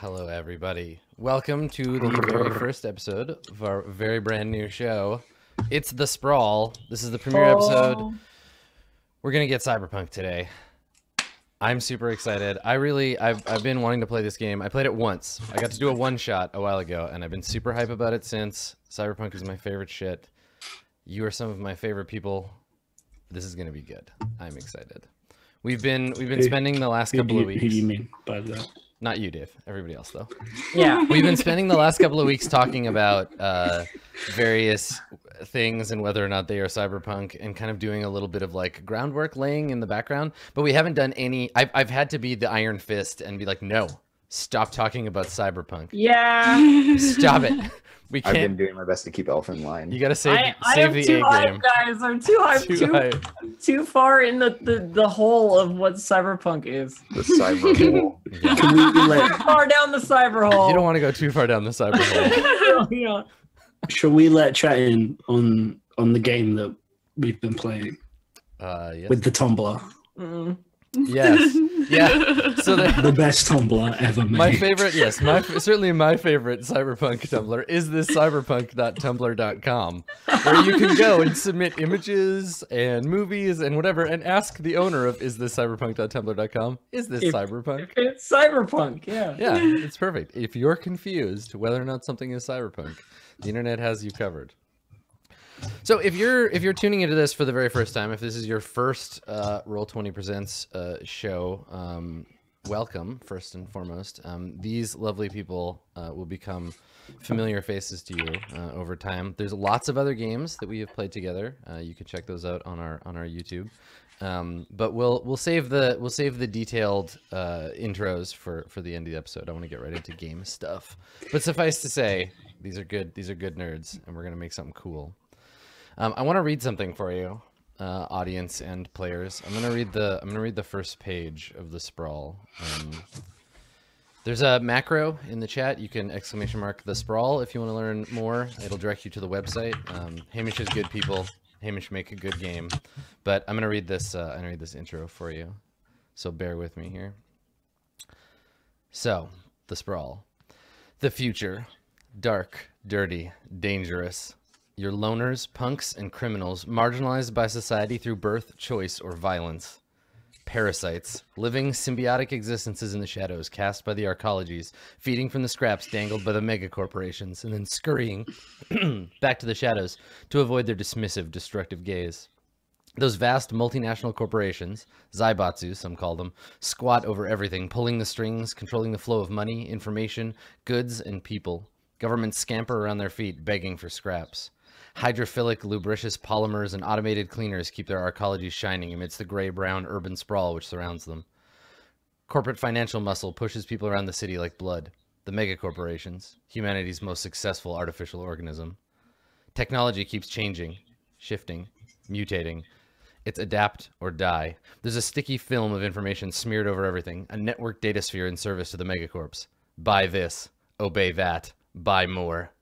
Hello, everybody. Welcome to the very first episode of our very brand new show. It's The Sprawl. This is the premiere episode. We're going to get Cyberpunk today. I'm super excited. I really, I've, I've been wanting to play this game. I played it once. I got to do a one shot a while ago, and I've been super hype about it since. Cyberpunk is my favorite shit. You are some of my favorite people. This is going to be good. I'm excited. We've been we've been spending the last couple of you, who do weeks. you mean by that? Not you, Dave. Everybody else, though. Yeah. We've been spending the last couple of weeks talking about uh, various things and whether or not they are cyberpunk and kind of doing a little bit of like groundwork laying in the background. But we haven't done any. I've, I've had to be the iron fist and be like, no, stop talking about cyberpunk. Yeah. Stop it. We can't. I've been doing my best to keep Elf in line. You got to save, I, I save am the too A hype, game. guys. I'm too hype. Too Too, hype. too far in the, the, the hole of what cyberpunk is. The cyber hole. Yeah. Can we Too far down the cyber hole. You don't want to go too far down the cyber hole. yeah. Shall we let chat in on on the game that we've been playing Uh, yes. with the Tumblr, Mm. yes. Yeah. So the, the best Tumblr ever made? My favorite, yes, my certainly my favorite cyberpunk Tumblr is this cyberpunk.tumblr.com, where you can go and submit images and movies and whatever, and ask the owner of is this cyberpunk.tumblr.com, is this If- cyberpunk? It's cyberpunk. Yeah. Yeah, it's perfect. If you're confused whether or not something is cyberpunk, the internet has you covered. So if you're if you're tuning into this for the very first time, if this is your first uh, Roll Twenty Presents uh, show, um, welcome first and foremost. Um, these lovely people uh, will become familiar faces to you uh, over time. There's lots of other games that we have played together. Uh, you can check those out on our on our YouTube. Um, but we'll we'll save the we'll save the detailed uh, intros for for the end of the episode. I want to get right into game stuff. But suffice to say, these are good these are good nerds, and we're gonna make something cool. Um, I want to read something for you, uh, audience and players. I'm gonna read the I'm gonna read the first page of the sprawl. Um, there's a macro in the chat. You can exclamation mark the sprawl if you want to learn more. It'll direct you to the website. Um, Hamish is good people. Hamish make a good game. But I'm gonna read this. Uh, I'm gonna read this intro for you. So bear with me here. So the sprawl, the future, dark, dirty, dangerous. Your loners, punks, and criminals marginalized by society through birth, choice, or violence. Parasites, living symbiotic existences in the shadows cast by the arcologies, feeding from the scraps dangled by the megacorporations, and then scurrying back to the shadows to avoid their dismissive, destructive gaze. Those vast multinational corporations, Zaibatsu, some call them, squat over everything, pulling the strings, controlling the flow of money, information, goods, and people. Governments scamper around their feet, begging for scraps. Hydrophilic, lubricious polymers and automated cleaners keep their arcologies shining amidst the gray brown urban sprawl which surrounds them. Corporate financial muscle pushes people around the city like blood. The megacorporations, humanity's most successful artificial organism. Technology keeps changing, shifting, mutating. It's adapt or die. There's a sticky film of information smeared over everything, a network data sphere in service to the megacorps. Buy this, obey that, buy more.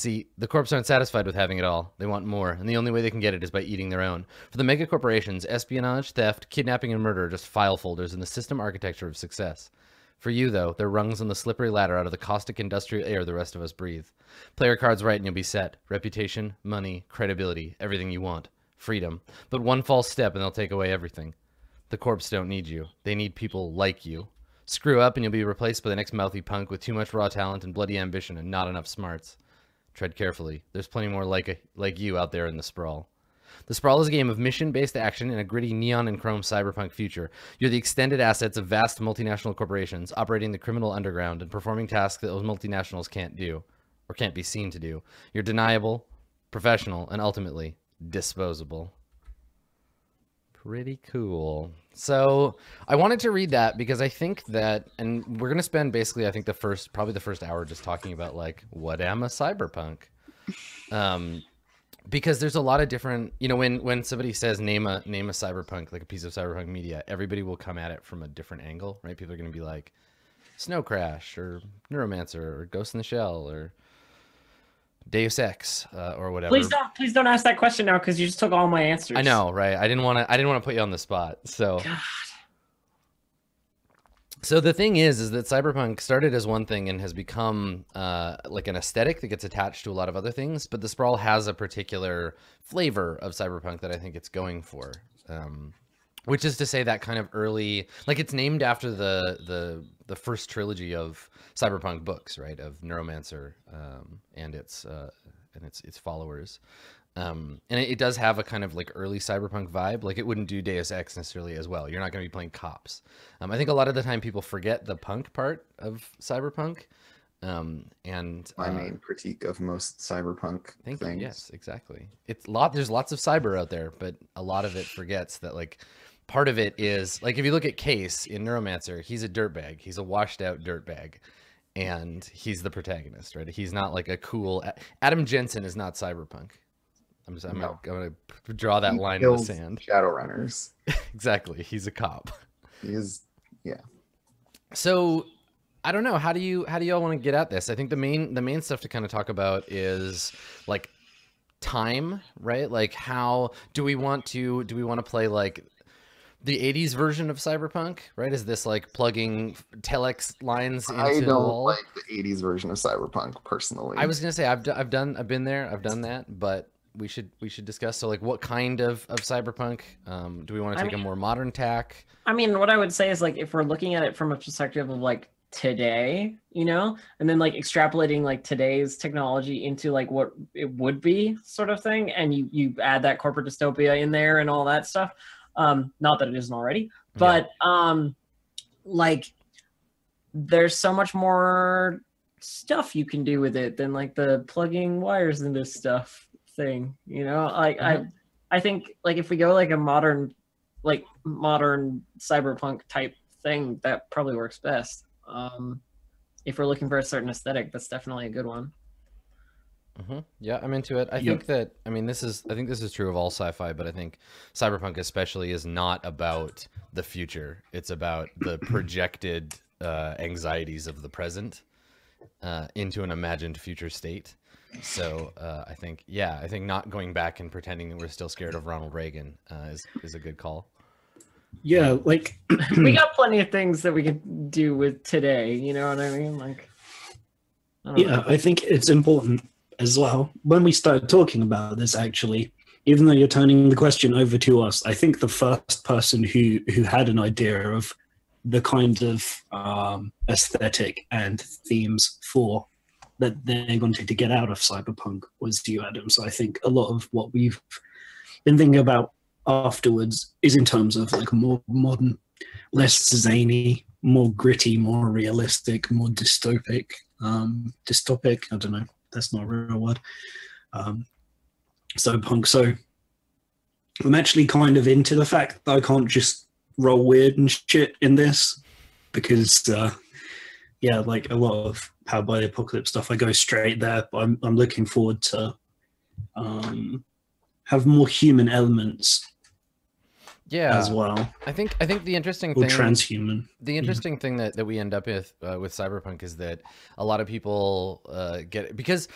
See, the corps aren't satisfied with having it all. They want more, and the only way they can get it is by eating their own. For the mega corporations, espionage, theft, kidnapping, and murder are just file folders in the system architecture of success. For you, though, they're rungs on the slippery ladder out of the caustic industrial air the rest of us breathe. Play your cards right and you'll be set. Reputation, money, credibility, everything you want. Freedom. But one false step and they'll take away everything. The corps don't need you. They need people like you. Screw up and you'll be replaced by the next mouthy punk with too much raw talent and bloody ambition and not enough smarts. Tread carefully. There's plenty more like a, like you out there in the sprawl. The Sprawl is a game of mission-based action in a gritty neon and chrome cyberpunk future. You're the extended assets of vast multinational corporations operating the criminal underground and performing tasks that those multinationals can't do or can't be seen to do. You're deniable, professional, and ultimately disposable. Pretty cool. So I wanted to read that because I think that, and we're gonna spend basically, I think the first, probably the first hour just talking about like, what am a cyberpunk? Um, because there's a lot of different, you know, when when somebody says name a name a cyberpunk, like a piece of cyberpunk media, everybody will come at it from a different angle, right? People are gonna be like, Snow Crash or Neuromancer or Ghost in the Shell or Deus Ex uh, or whatever. Please don't, please don't ask that question now because you just took all my answers. I know, right? I didn't want to. I didn't want to put you on the spot. So, God. So the thing is, is that cyberpunk started as one thing and has become uh, like an aesthetic that gets attached to a lot of other things. But the sprawl has a particular flavor of cyberpunk that I think it's going for, um, which is to say that kind of early, like it's named after the the the first trilogy of cyberpunk books, right? Of Neuromancer um, and its uh, and its its followers. Um, and it, it does have a kind of like early cyberpunk vibe. Like it wouldn't do Deus Ex necessarily as well. You're not going to be playing cops. Um, I think a lot of the time people forget the punk part of cyberpunk. Um, and My uh, main critique of most cyberpunk Thank things. you. Yes, exactly. It's lot. There's lots of cyber out there, but a lot of it forgets that like part of it is like if you look at Case in Neuromancer, he's a dirtbag. He's a washed out dirtbag, and he's the protagonist, right? He's not like a cool. Adam Jensen is not cyberpunk. I'm just. I'm No. gonna draw that He line in the sand. Shadowrunners. exactly. He's a cop. He is yeah. So I don't know. How do you how do y'all want to get at this? I think the main the main stuff to kind of talk about is like time, right? Like how do we want to do we want to play like the 80s version of cyberpunk, right? Is this like plugging telex lines into I don't wall? like the 80s version of cyberpunk personally. I was gonna say I've, d- I've done I've been there I've done that but we should we should discuss so like what kind of of cyberpunk um, do we want to I take a more modern tack I mean, what I would say is like if we're looking at it from a perspective of like today, you know, and then like extrapolating like today's technology into like what it would be sort of thing, and you you add that corporate dystopia in there and all that stuff. Um, not that it isn't already, but um, like there's so much more stuff you can do with it than like the plugging wires into stuff thing, you know. Like I I think like if we go like a modern like modern cyberpunk type thing that probably works best. Um if we're looking for a certain aesthetic that's definitely a good one hmm Yeah, I'm into it. I Yep. think that I mean this is I think this is true of all sci-fi, but I think cyberpunk especially is not about the future. It's about the projected uh, anxieties of the present uh, into an imagined future state. So uh, I think yeah, I think not going back and pretending that we're still scared of Ronald Reagan uh, is is a good call. Yeah, like we got plenty of things that we could do with today you know what i mean like I yeah, know. I think it's important as well. When we started talking about this, actually, even though you're turning the question over to us, I think the first person who who had an idea of the kind of um, aesthetic and themes for that they wanted to get out of cyberpunk was you, Adam. So I think a lot of what we've been thinking about afterwards is in terms of like more modern, less zany, more gritty, more realistic, more dystopic. Um, dystopic, I don't know, that's not a real word. Um, punk. So I'm actually kind of into the fact that I can't just roll weird and shit in this because, uh, yeah, like a lot of Powered by the Apocalypse stuff, I go straight there. But I'm, I'm looking forward to um, have more human elements Yeah, as well, I think I think the interesting or thing transhuman. The interesting thing that, that we end up with uh, with cyberpunk is that a lot of people uh, get because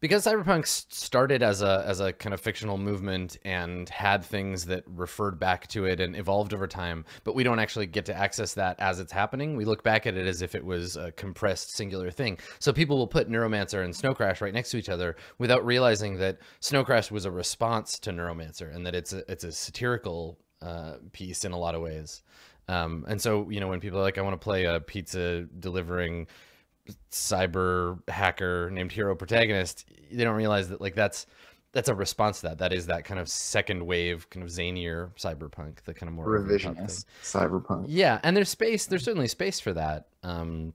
because cyberpunk started as a as a kind of fictional movement and had things that referred back to it and evolved over time, but we don't actually get to access that as it's happening. We look back at it as if it was a compressed singular thing. So people will put Neuromancer and Snow Crash right next to each other without realizing that Snow Crash was a response to Neuromancer and that it's a it's a satirical uh, piece in a lot of ways. Um, and so, you know, when people are like, I want to play a pizza delivering cyber hacker named hero protagonist, they don't realize that like that's that's a response to that. That is that kind of second wave, kind of zanier cyberpunk, the kind of more over the top thing. revisionist cyberpunk. Yeah, and there's space. There's certainly space for that. Um,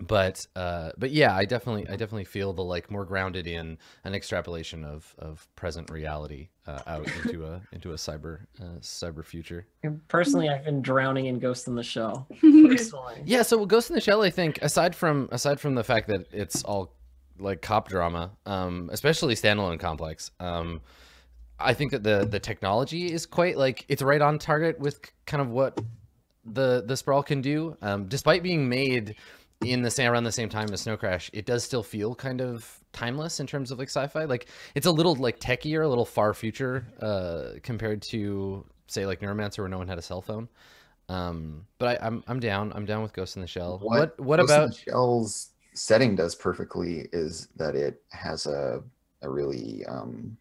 but uh, but yeah, I definitely I definitely feel the like more grounded in an extrapolation of of present reality uh, out into a into a cyber uh, cyber future. personally i've been drowning in ghost in the shell personally Yeah, so Ghost in the Shell, I think, aside from aside from the fact that it's all like cop drama, um, especially standalone complex, um, I think that the the technology is quite like it's right on target with kind of what the the sprawl can do. Um, despite being made in the same around the same time as Snow Crash, it does still feel kind of timeless in terms of like sci-fi. Like it's a little like techier, a little far future uh, compared to say like Neuromancer, where no one had a cell phone. Um, but I, I'm I'm down. I'm down with Ghost in the Shell. What What what, about the Shell's setting does perfectly is that it has a a really um,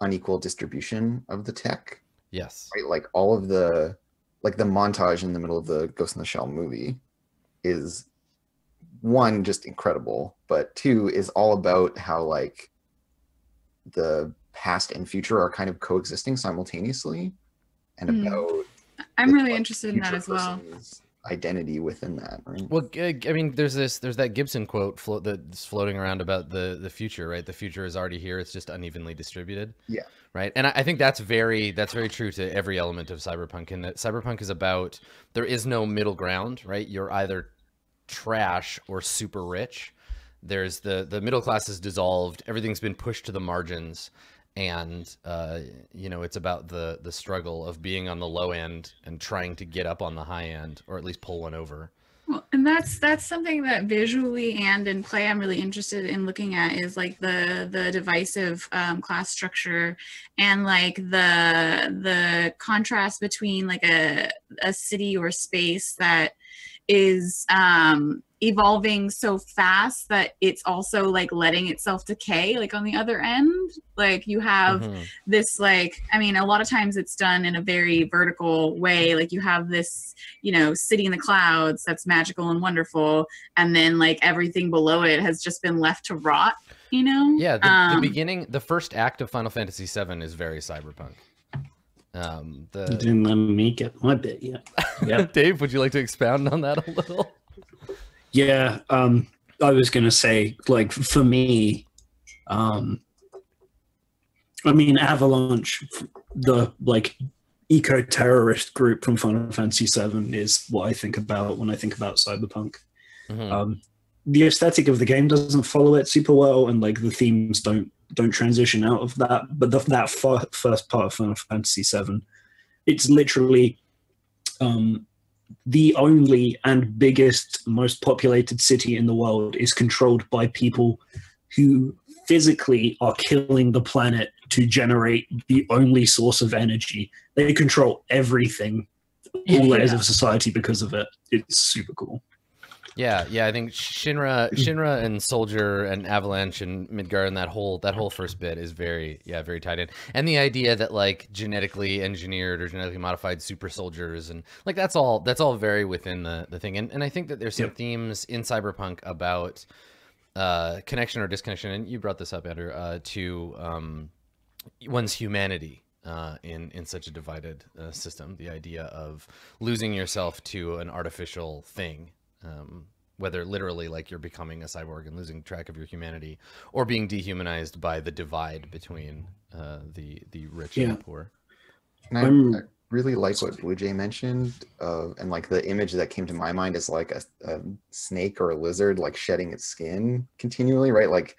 unequal distribution of the tech. yes? Right, like all of the like the montage in the middle of the Ghost in the Shell movie is one just incredible, but two is all about how like the past and future are kind of coexisting simultaneously, and Hmm. about I'm the, really like, interested in that as well. Identity within that, right? Well, I mean, there's this, there's that Gibson quote flo- that's floating around about the the future, right? The future is already here; it's just unevenly distributed. Yeah. Right, and I, I think that's very that's very true to every element of cyberpunk. And that cyberpunk is about there is no middle ground, right? You're either trash or super rich. There's the the middle class is dissolved. Everything's been pushed to the margins, and uh, you know it's about the the struggle of being on the low end and trying to get up on the high end, or at least pull one over. Well, and that's that's something that visually and in play I'm really interested in looking at is like the the divisive um, class structure and like the the contrast between like a a city or space that is um evolving so fast that it's also like letting itself decay like on the other end like you have Mhm. this like i mean a lot of times it's done in a very vertical way like you have this you know city in the clouds that's magical and wonderful and then like everything below it has just been left to rot you know Yeah, the, the Um, beginning, the first act of Final Fantasy VII is very cyberpunk. Um, You the didn't let me get my bit yet. Yeah. Dave, would you like to expound on that a little? Yeah, um, I was gonna say, like for me, um, I mean, Avalanche, the like eco-terrorist group from Final Fantasy VII, is what I think about when I think about cyberpunk. Mhm. Um, the aesthetic of the game doesn't follow it super well, and like the themes don't don't transition out of that. But the, that fir- first part of Final Fantasy VII, it's literally um, the only and biggest, most populated city in the world is controlled by people who physically are killing the planet to generate the only source of energy. They control everything, all layers Yeah. of society because of it. It's super cool. Yeah, yeah. I think Shinra, Shinra, and Soldier, and Avalanche, and Midgar, and that whole that whole first bit is very, yeah, very tied in. And the idea that like genetically engineered or genetically modified super soldiers, and like that's all that's all very within the the thing. And and I think that there's some Yep. themes in Cyberpunk about uh, connection or disconnection. And you brought this up, Andrew, uh, to um, one's humanity. Uh, in in such a divided uh, system, the idea of losing yourself to an artificial thing, um, whether literally like you're becoming a cyborg and losing track of your humanity, or being dehumanized by the divide between uh, the the rich and the poor. And I, I really like what Blue Jay mentioned, uh, and like the image that came to my mind is like a, a snake or a lizard like shedding its skin continually, right? Like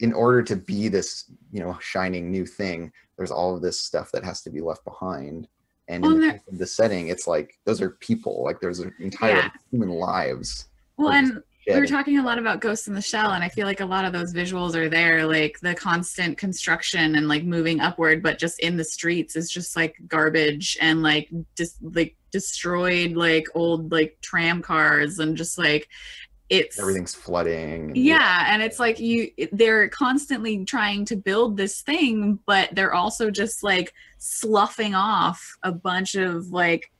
in order to be this, you know, shining new thing, there's all of this stuff that has to be left behind. And in the, case the setting, it's like those are people, like there's entire Yeah. human lives. well and we were talking a lot about Ghost in the Shell, and I feel like a lot of those visuals are there, like the constant construction and like moving upward, but just in the streets is just like garbage and like just like destroyed like old like tram cars and just like it's Everything's flooding. and- yeah and it's like you they're constantly trying to build this thing but they're also just like sloughing off a bunch of like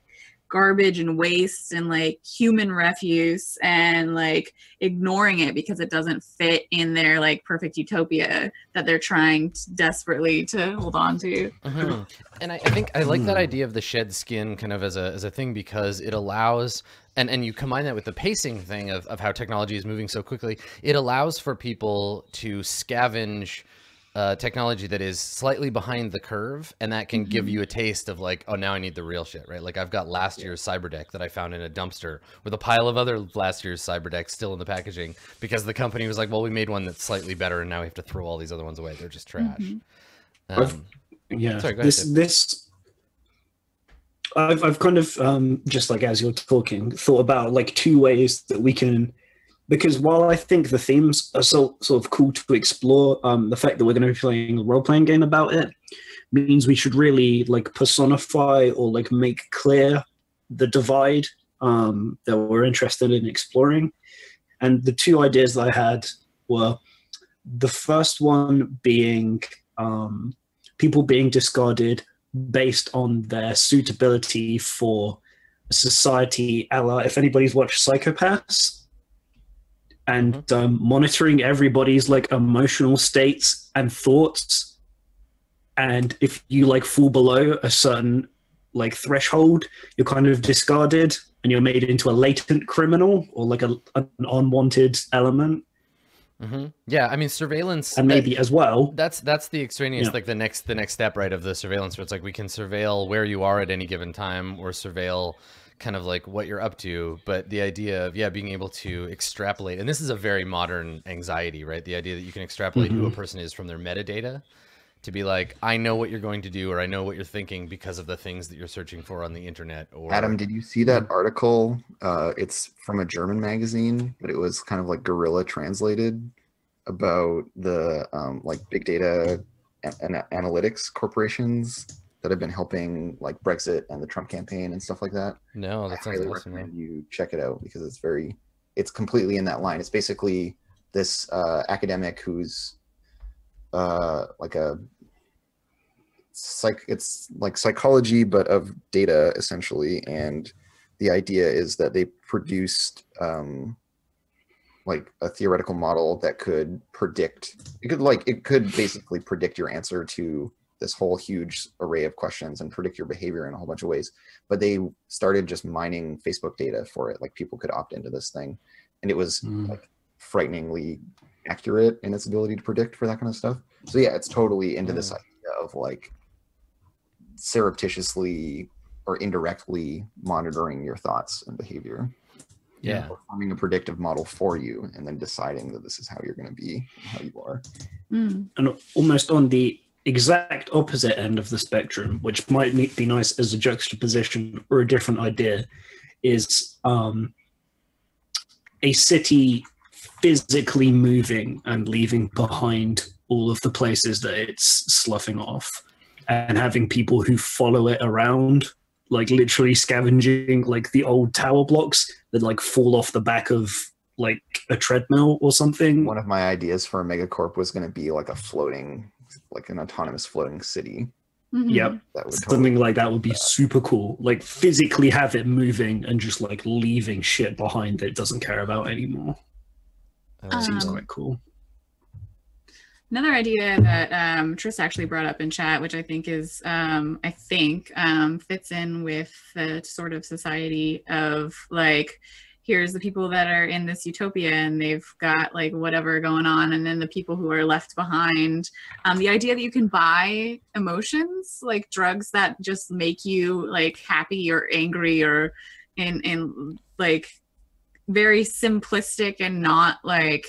garbage and waste and like human refuse and like ignoring it because it doesn't fit in their like perfect utopia that they're trying to desperately to hold on to Mhm. And I, I think I like that Hmm. idea of the shed skin kind of as a as a thing because it allows and and you combine that with the pacing thing of, of how technology is moving so quickly, it allows for people to scavenge uh, technology that is slightly behind the curve, and that can give Mhm. you a taste of like, oh, now I need the real shit, right? Like I've got last year's cyberdeck that I found in a dumpster with a pile of other last year's cyberdecks still in the packaging because the company was like, well, we made one that's slightly better, and now we have to throw all these other ones away. They're just trash. Mhm. I've- Um, yeah Sorry, go ahead, this Dave. this I've, I've kind of um, just like as you're talking thought about like two ways that we can because while I think the themes are so sort of cool to explore, um, the fact that we're going to be playing a role playing game about it means we should really like personify or like make clear the divide um, that we're interested in exploring. And the two ideas that I had were the first one being um, people being discarded based on their suitability for society. A if anybody's watched Psycho-Pass, and um, monitoring everybody's like emotional states and thoughts. And if you like fall below a certain like threshold, you're kind of discarded and you're made into a latent criminal or like a, an unwanted element. hmm Yeah, I mean surveillance And that- maybe as well, That's that's the extraneous, Yeah. like the next the next step, right, of the surveillance. Where it's like we can surveil where you are at any given time, or surveil kind of like what you're up to. But the idea of yeah, being able to extrapolate, and this is a very modern anxiety, right? The idea that you can extrapolate who a person is from their metadata, to be like, I know what you're going to do, or I know what you're thinking because of the things that you're searching for on the internet. Or Adam, did you see that article? Uh, it's from a German magazine, but it was kind of like guerrilla translated about the um, like big data and analytics corporations that have been helping like Brexit and the Trump campaign and stuff like that. no, I that sounds highly awesome. recommend man. you check it out because it's very, it's completely in that line. It's basically this uh, academic who's uh, like a psych. It's like psychology, but of data essentially. And the idea is that they produced um, like a theoretical model that could predict. It could like it could basically predict your answer to this whole huge array of questions and predict your behavior in a whole bunch of ways but they started just mining Facebook data for it. Like people could opt into this thing, and it was Mm. like frighteningly accurate in its ability to predict for that kind of stuff. So yeah, it's totally into this idea of like surreptitiously or indirectly monitoring your thoughts and behavior, Yeah. or forming a predictive model for you, and then deciding that this is how you're going to be, how you are. Mm. and almost on the exact opposite end of the spectrum, which might be nice as a juxtaposition or a different idea, is um, a city physically moving and leaving behind all of the places that it's sloughing off and having people who follow it around like literally scavenging like the old tower blocks that like fall off the back of like a treadmill or something. One of my ideas for a megacorp was going to be like a floating, like an autonomous floating city. Mhm. Yep. That would totally something like that would be super cool like physically have it moving and just like leaving shit behind that it doesn't care about anymore I like seems. Um, quite cool Another idea that um, Tris actually brought up in chat, which I think is, um, I think, um, fits in with the sort of society of like, here's the people that are in this utopia and they've got like whatever going on, and then the people who are left behind. Um, the idea that you can buy emotions, like drugs that just make you like happy or angry or in in like very simplistic and not like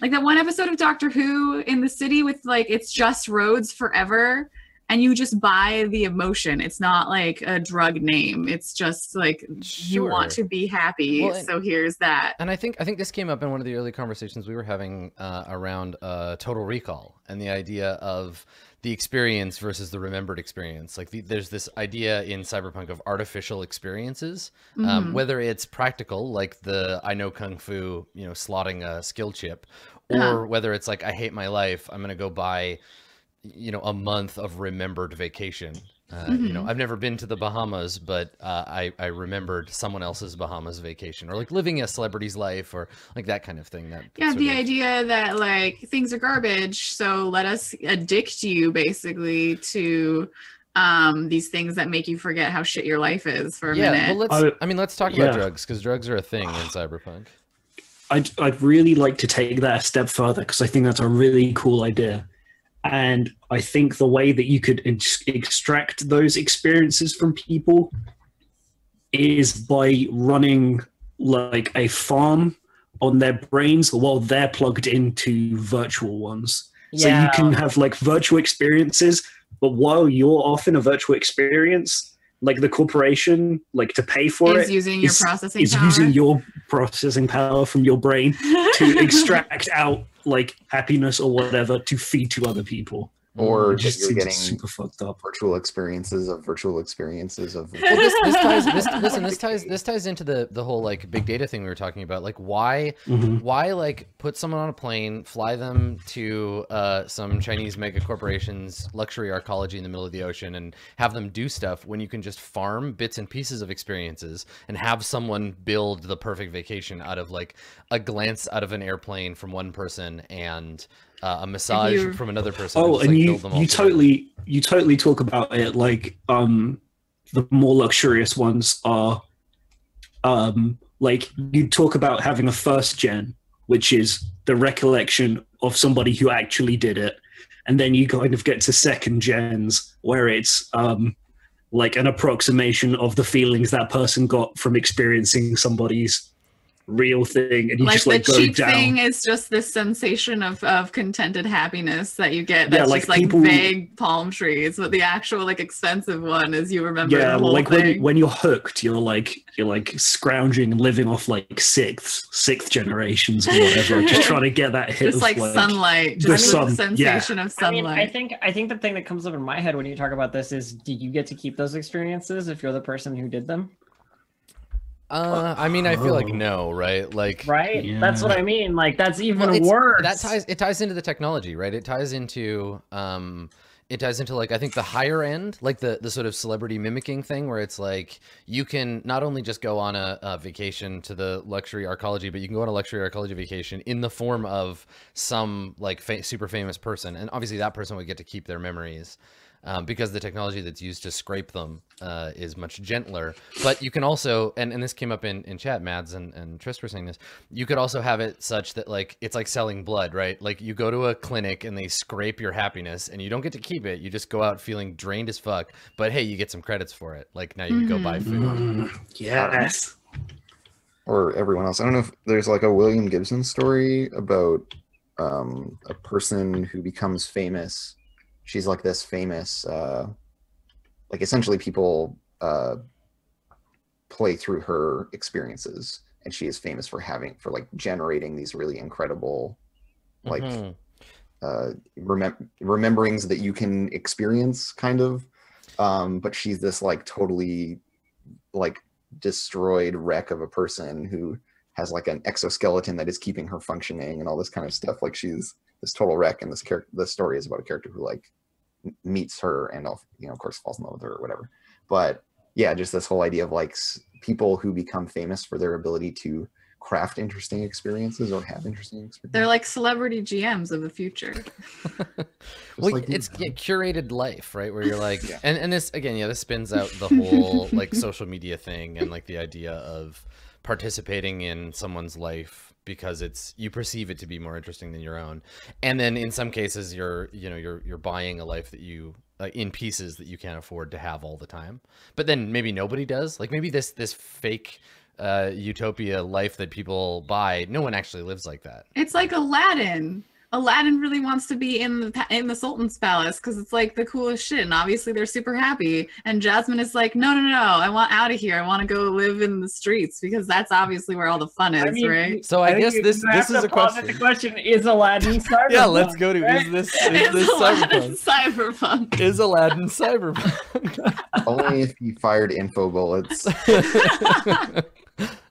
like that one episode of Doctor Who in the city with like it's just roads forever and you just buy the emotion. It's not like a drug name. It's just like you want to be happy. Well, and- so here's that. And I think I think this came up in one of the early conversations we were having uh, around uh, Total Recall and the idea of the experience versus the remembered experience. Like the, there's this idea in cyberpunk of artificial experiences, um, Mhm. whether it's practical, like the I know kung fu, you know, slotting a skill chip, or Uh-huh. whether it's like I hate my life, I'm gonna go buy, you know, a month of remembered vacation. Uh, You know, Mhm. I've never been to the Bahamas, but uh, I I remembered someone else's Bahamas vacation, or like living a celebrity's life, or like that kind of thing. That Yeah, the of- idea that like things are garbage, so let us addict you basically to um these things that make you forget how shit your life is for a Yeah, minute. well, let's. I- I mean, let's talk yeah. about drugs because drugs are a thing in cyberpunk. I'd, I'd really like to take that a step further because I think that's a really cool idea. And I think the way that you could ex- extract those experiences from people is by running like a farm on their brains while they're plugged into virtual ones. Yeah. So you can have like virtual experiences, but while you're off in a virtual experience, like the corporation, like to pay for is it, using your processing is power. using your processing power from your brain to extract out like happiness or whatever to feed to other people. Or that just you're getting super fucked up. virtual experiences of virtual experiences of well, this, this ties this, listen this ties this ties into the the whole like big data thing we were talking about like why Mhm. why like put someone on a plane fly them to uh, some chinese mega corporations luxury arcology in the middle of the ocean and have them do stuff when you can just farm bits and pieces of experiences and have someone build the perfect vacation out of like a glance out of an airplane from one person and uh, a massage you- from another person Oh, just, and like, you build them you together. totally you totally talk about it like um the more luxurious ones are um like you talk about having a first gen, which is the recollection of somebody who actually did it, and then you kind of get to second gens where it's um like an approximation of the feelings that person got from experiencing somebody's real thing, and you like just the like go cheap down. thing is just this sensation of, of contented happiness that you get Yeah, like just like people- vague palm trees but the actual like expensive one is you remember yeah the whole like when, thing when you're hooked you're like you're like scrounging and living off like sixth sixth generations or whatever just trying to get that hit just of like, sunlight the just sun, the yeah. sensation of I mean, I think I think the thing that comes up in my head when you talk about this is, do you get to keep those experiences if you're the person who did them? Uh, i mean i feel like Oh. no right like Right? That's what I mean. Like that's even Well, worse. That ties it ties into the technology, right? It ties into um it ties into like I think the higher end, like the the sort of celebrity mimicking thing where it's like you can not only just go on a, a vacation to the luxury arcology, but you can go on a luxury arcology vacation in the form of some like fa- super famous person, and obviously that person would get to keep their memories. Um, because the technology that's used to scrape them uh, is much gentler. But you can also, and, and this came up in, in chat, Mads and, and Trist were saying this, you could also have it such that like it's like selling blood, right? Like you go to a clinic and they scrape your happiness and you don't get to keep it. You just go out feeling drained as fuck. But hey, you get some credits for it. Like now you can go buy food. Mm, yes or everyone else. I don't know if there's like a William Gibson story about um, a person who becomes famous. She's like this famous, uh, like essentially people uh, play through her experiences, and she is famous for having for like generating these really incredible, like Mhm. uh, remem- rememberings that you can experience, kind of. Um, but she's this like totally like destroyed wreck of a person who has like an exoskeleton that is keeping her functioning and all this kind of stuff. Like she's this total wreck, and this character. The story is about a character who like meets her and of you know of course falls in love with her or whatever. But yeah, just this whole idea of like people who become famous for their ability to craft interesting experiences or have interesting experiences. they're like celebrity gms of the future well, like it's you. yeah, curated life, right? Where you're like, Yeah. and and this again, yeah, this spins out the whole like social media thing and like the idea of participating in someone's life because it's you perceive it to be more interesting than your own, and then in some cases you're you know you're you're buying a life that you uh, in pieces that you can't afford to have all the time, but then maybe nobody does. Like maybe this this fake uh utopia life that people buy no one actually lives like that. It's like aladdin aladdin really wants to be in the in the sultan's palace because it's like the coolest shit and obviously they're super happy and jasmine is like no no no i want out of here i want to go live in the streets because that's obviously where all the fun is I mean, right So I think guess this- this is a posit The question is Aladdin cyberpunk? yeah let's go to right? is this is It's this Aladdin cyberpunk cyberpunk is Aladdin cyberpunk. Only if he fired info bullets.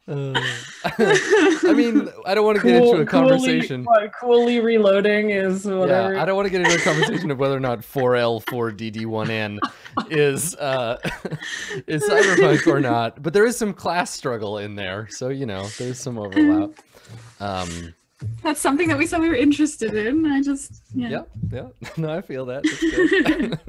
Uh, I mean, I don't want to get into a conversation. Coolly, what, coolly reloading is whatever. Yeah, I don't want to get into a conversation of whether or not 4L 4DD1N is uh, is cyberpunk or not. But there is some class struggle in there, so you know there's some overlap. Um, that's something that we said we were interested in i just yeah, yeah, yeah. No, I feel that. That's good.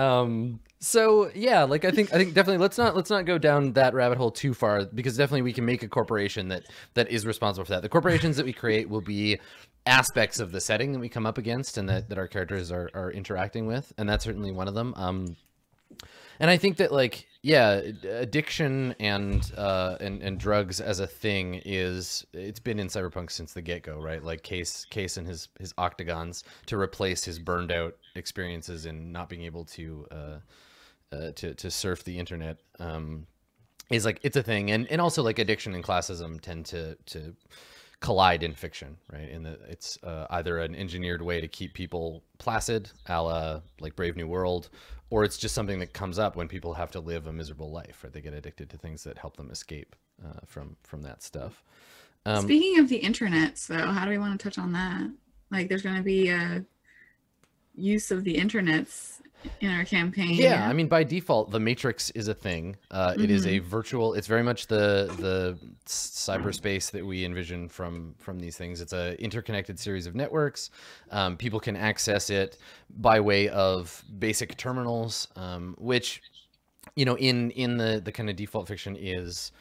um so yeah like i think i think definitely let's not let's not go down that rabbit hole too far because definitely we can make a corporation that that is responsible for that. The corporations that we create will be aspects of the setting that we come up against and that, that our characters are, are interacting with and that's certainly one of them. Um and i think that like yeah addiction and uh and, and drugs as a thing is it's been in cyberpunk since the get-go right? Like case case and his his octagons to replace his burned out experiences in not being able to uh, uh to to surf the internet um is like it's a thing and and also like addiction and classism tend to to collide in fiction, right? In that it's uh, either an engineered way to keep people placid, a la like Brave New World, or it's just something that comes up when people have to live a miserable life, right? They get addicted to things that help them escape uh, from from that stuff. Um, Speaking of the internet, so how do we want to touch on that? Like, there's going to be a use of the internets in our campaign. Yeah, I mean, by default, the Matrix is a thing. Uh, it is a virtual. It's very much the the cyberspace that we envision from from these things. It's a interconnected series of networks. Um, people can access it by way of basic terminals, um, which you know, in in the the kind of default fiction is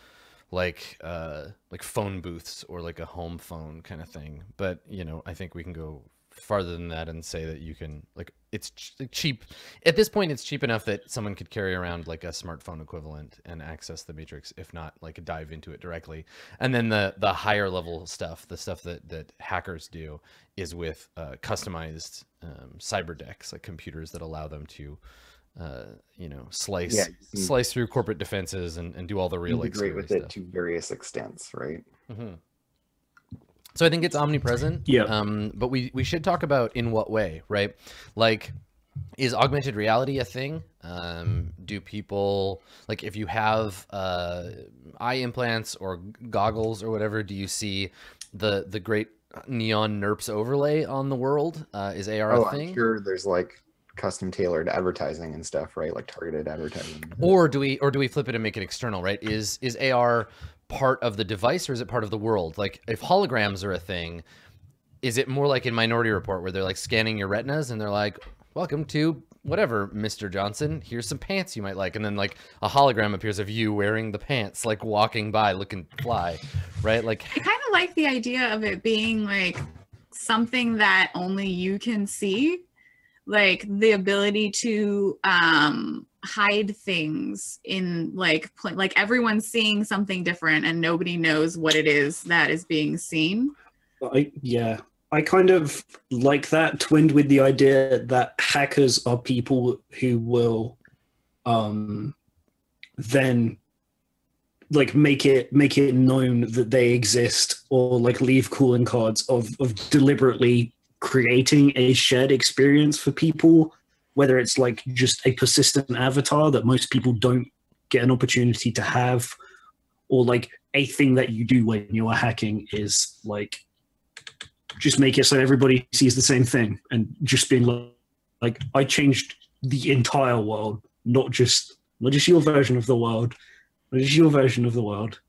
like uh like phone booths or like a home phone kind of thing. But you know, I think we can go farther than that and say that you can like it's ch- cheap at this point it's cheap enough that someone could carry around like a smartphone equivalent and access the matrix if not like dive into it directly and then the the higher level stuff the stuff that that hackers do is with uh, customized um, cyber decks like computers that allow them to uh, you know slice Yeah, slice through corporate defenses and, and do all the real like scary with it to various extents, right? Mhm. So I think it's omnipresent. Yeah. Um, but we we should talk about in what way, right? Like, is augmented reality a thing? Um, do people like if you have uh, eye implants or goggles or whatever? Do you see the the great neon NERPS overlay on the world? Uh, is AR Oh, a I'm sure there's like custom tailored advertising and stuff, right? Like targeted advertising. or do we or do we flip it and make it external right is is ar part of the device or is it part of the world? Like if holograms are a thing is it more like in minority report where they're like scanning your retinas and they're like welcome to whatever mr johnson. Here's some pants you might like. And then like a hologram appears of you wearing the pants like walking by looking fly right? Like I kind of like the idea of it being like something that only you can see, like the ability to um hide things in like pl- like everyone's seeing something different and nobody knows what it is that is being seen. I, yeah, I kind of like that twinned with the idea that hackers are people who will um, then like make it make it known that they exist or like leave calling cards of of deliberately creating a shared experience for people whether it's like just a persistent avatar that most people don't get an opportunity to have or like a thing that you do when you are hacking is like just make it so everybody sees the same thing and just being like, like I changed the entire world, not just not just your version of the world, not just your version of the world.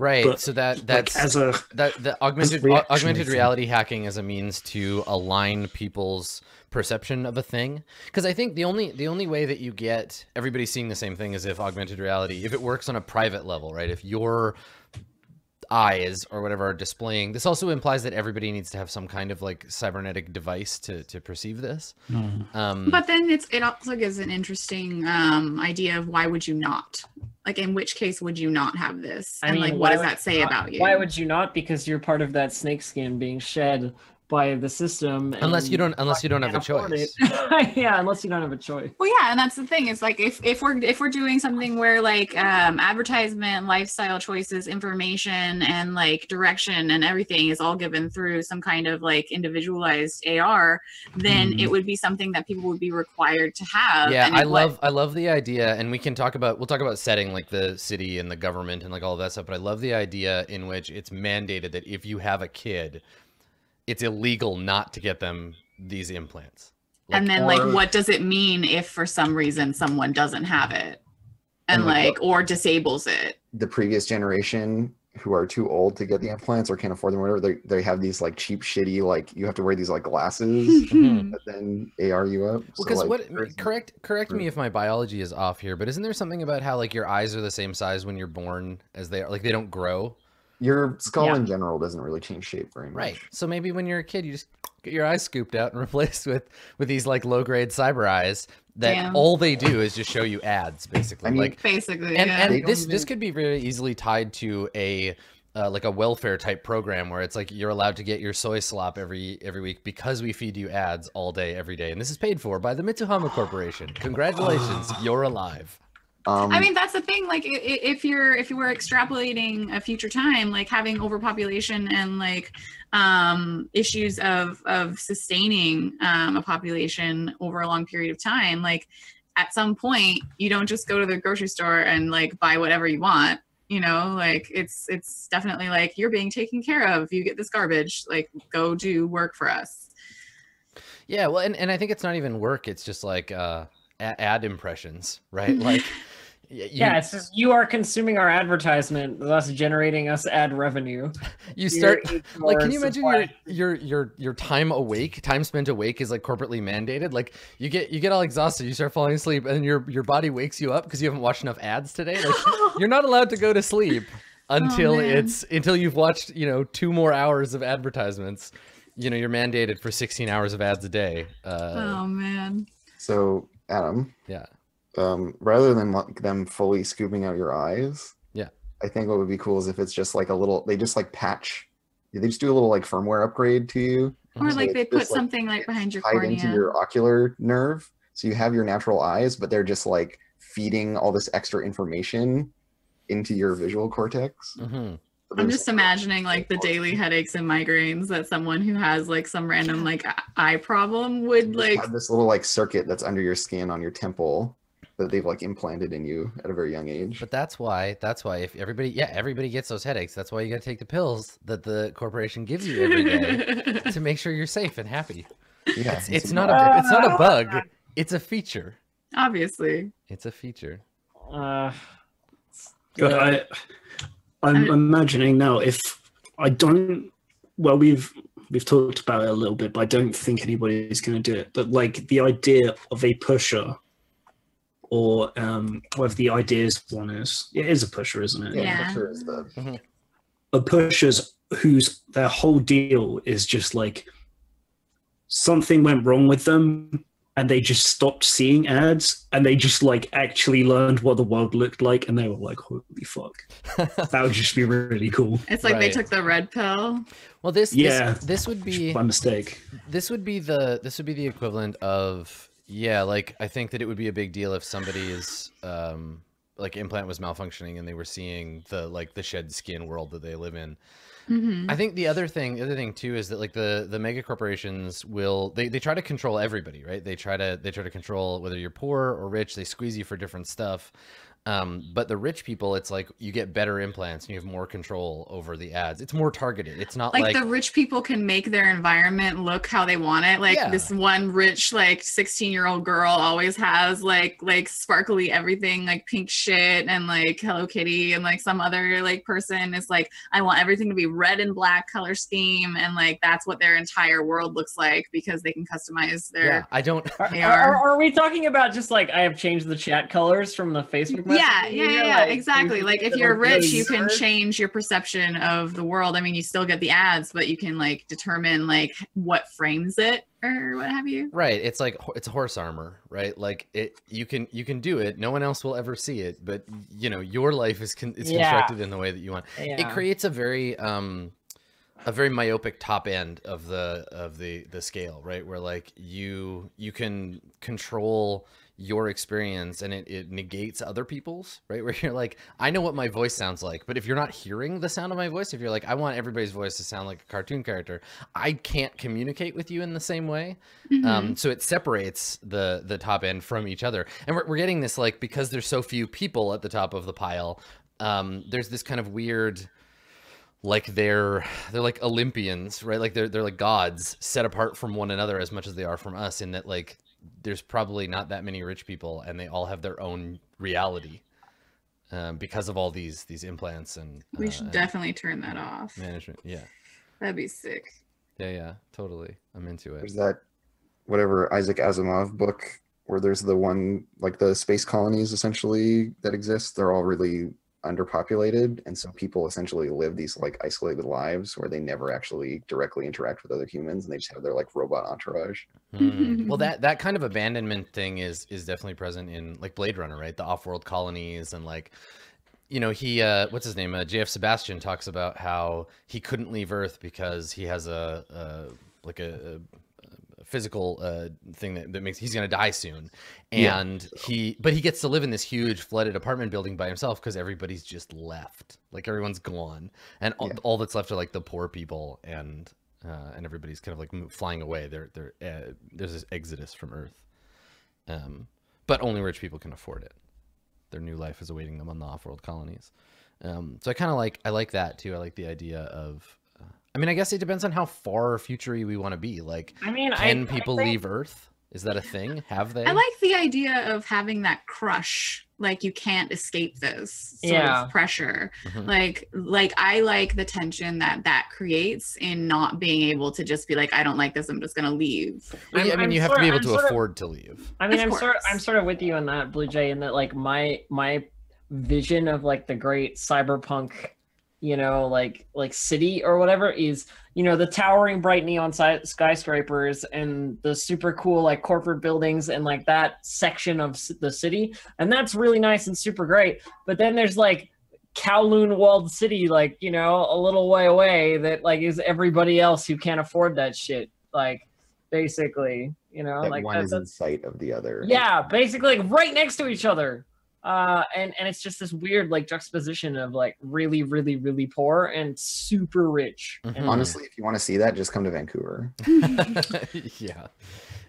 Right But, so that Like that's as a that the augmented augmented reality hacking as a means to align people's perception of a thing. Because i think the only the only way that you get everybody seeing the same thing is if augmented reality if it works on a private level right? If your eyes or whatever are displaying this also implies that everybody needs to have some kind of like cybernetic device to to perceive this um But then it's it also gives an interesting um idea of why would you not? Like in which case would you not have this? I And mean, like what does that say not- about you? Why would you not? Because you're part of that snakeskin being shed by the system. unless you don't unless you don't have a choice yeah, unless you don't have a choice. Well, yeah, and that's the thing. It's like if if we're if we're doing something where like um, advertisement, lifestyle choices, information, and like direction and everything is all given through some kind of like individualized AR, then Mhm. it would be something that people would be required to have. yeah and i it would- love i love the idea and we can talk about we'll talk about setting like the city and the government and like all of that stuff but i love the idea in which it's mandated that if you have a kid it's illegal not to get them these implants and then or- like what does it mean if for some reason someone doesn't have it, and And, like, like or disables it? The previous generation who are too old to get the implants or can't afford them, or whatever, they, they have these like cheap, shitty, like you have to wear these like glasses Mhm. that then AR you up. So, because like, what correct correct me if my biology is off here but isn't there something about how like your eyes are the same size when you're born as they are like they don't grow Your skull Yeah. in general doesn't really change shape very much. Right. So maybe when you're a kid, you just get your eyes scooped out and replaced with with these like low grade cyber eyes that Damn. all they do is just show you ads, basically. I mean, like, Basically, and yeah. And this don't this could be very easily tied to a. Uh, like a welfare type program where it's like you're allowed to get your soy slop every every week because we feed you ads all day every day and this is paid for by the Mitsuhama Corporation. Congratulations, you're alive. Um, I mean, that's the thing. Like, if you're if you were extrapolating a future time, like having overpopulation and like um, issues of of sustaining um, a population over a long period of time, like at some point, you don't just go to the grocery store and like buy whatever you want. You know, like it's it's definitely like you're being taken care of. You get this garbage. Like, go do work for us. Yeah, well, and, and I think it's not even work. It's just like uh, ad impressions, right? Like, you, yeah, it's just you are consuming our advertisement, thus generating us ad revenue. you start like, can HR you imagine your, your your your time awake, time spent awake is like corporately mandated. Like, you get you get all exhausted, you start falling asleep, and your your body wakes you up because you haven't watched enough ads today. Like, you're not allowed to go to sleep until man. it's until you've watched you know two more hours of advertisements. You know, you're mandated for 16 hours of ads a day. Uh, oh man. so Adam, Yeah. Um, rather than like them fully scooping out your eyes, Yeah. I think what would be cool is if it's just like a little, they just like patch, they just do a little like firmware upgrade to you, Or So like they put just, like, something like behind your tied cornea. into your ocular nerve, so you have your natural eyes, but they're just like feeding all this extra information into your visual cortex. hmm So I'm there's- just imagining like the daily headaches and migraines that someone who has like some random like eye problem would like. have this little like circuit that's under your skin on your temple that they've like implanted in you at a very young age. But that's why that's why if everybody yeah everybody gets those headaches that's why you got to take the pills that the corporation gives you every day to make sure you're safe and happy. Yeah, It's, it's not a it's not a bug. It's a feature. Obviously. It's a feature. Uh, But I, I'm I- imagining now if I don't. Well, we've we've talked about it a little bit, but I don't think anybody's going to do it. But like the idea of a pusher, or um, whatever the ideas one is, it is a pusher, isn't it? Yeah, Yeah. for sure is the a pushers whose their whole deal is just like something went wrong with them and they just stopped seeing ads and they just like actually learned what the world looked like and they were like holy fuck that would just be really cool It's like they took the red pill. Well, this Yeah. this, this would be by mistake this would be the this would be the equivalent of yeah like i think that it would be a big deal if somebody's um like implant was malfunctioning and they were seeing the like the shed skin world that they live in Mhm. I think the other thing, the other thing too, is that like the the mega corporations will they, they try to control everybody, right? They try to they try to control whether you're poor or rich. They squeeze you for different stuff. Um, but the rich people, it's like you get better implants and you have more control over the ads. It's more targeted. It's not Like, like, the rich people can make their environment look how they want it. Like Yeah. this one rich, like 16 year old girl always has like like sparkly everything, like pink shit and like Hello Kitty, and like some other like person is like, I want everything to be red and black color scheme, and like that's what their entire world looks like because they can customize their. yeah. their I don't. are, are. are we talking about just like I have changed the chat colors from the Facebook? Yeah yeah yeah, exactly like if you're rich you can change your perception of the world i mean you still get the ads but you can like determine like what frames it or what have you Right. It's like it's horse armor, right? Like it, you can you can do it. No one else will ever see it, but you know your life is con- is Yeah. constructed in the way that you want. Yeah. it creates a very um a very myopic top end of the of the the scale right where like you you can control your experience and it, it negates other people's right? Where you're like i know what my voice sounds like but if you're not hearing the sound of my voice if you're like i want everybody's voice to sound like a cartoon character i can't communicate with you in the same way. Mm-hmm. um, so it separates the the top end from each other. And we're, we're getting this like because there's so few people at the top of the pile um, there's this kind of weird like they're they're like olympians right? Like they're they're like gods set apart from one another as much as they are from us in that like there's probably not that many rich people and they all have their own reality um, because of all these these implants and we uh, should and definitely turn that off. management yeah. That'd be sick. Yeah yeah totally. I'm into it. There's that whatever Isaac Asimov book where there's the one like the space colonies essentially that exist. They're all really underpopulated, and so people essentially live these like isolated lives where they never actually directly interact with other humans, and they just have their like robot entourage. Hmm. well that that kind of abandonment thing is is definitely present in like blade runner right the off-world colonies and like you know he uh what's his name uh, jf sebastian talks about how he couldn't leave earth because he has a, a like a, a physical uh, thing that, that makes he's gonna die soon, Yeah. and he but he gets to live in this huge flooded apartment building by himself because everybody's just left, like everyone's gone, and all, Yeah. all that's left are like the poor people and uh, and everybody's kind of like flying away. They're they're uh, there's this exodus from Earth, um, but only rich people can afford it. Their new life is awaiting them on the off-world colonies. Um, so I kind of like I like that too. I like the idea of. I mean, I guess it depends on how far future we want to be. Like, I mean, can I, people I think- leave Earth? Is that a thing? Have they? I like the idea of having that crush. Like you can't escape this sort Yeah. of pressure. Mhm. Like like I like the tension that that creates in not being able to just be like I don't like this. I'm just gonna leave. Well, yeah, I mean, I'm you have to be able I'm to sort of- afford to leave. I mean, Of I'm sort of. I'm sort of with you on that, Blue Jay, in that like my my vision of like the great cyberpunk, you know, like like city or whatever is you know the towering bright neon si- skyscrapers and the super cool like corporate buildings and like that section of the city, and that's really nice and super great. But then there's like Kowloon walled city, like you know, a little way away that like is everybody else who can't afford that shit, like basically, you know, that like one that- is in sight of the other. yeah, basically like right next to each other. Uh, and and it's just this weird like juxtaposition of like really, really, really poor and super rich. Mhm. Honestly, if you want to see that, just come to Vancouver. yeah.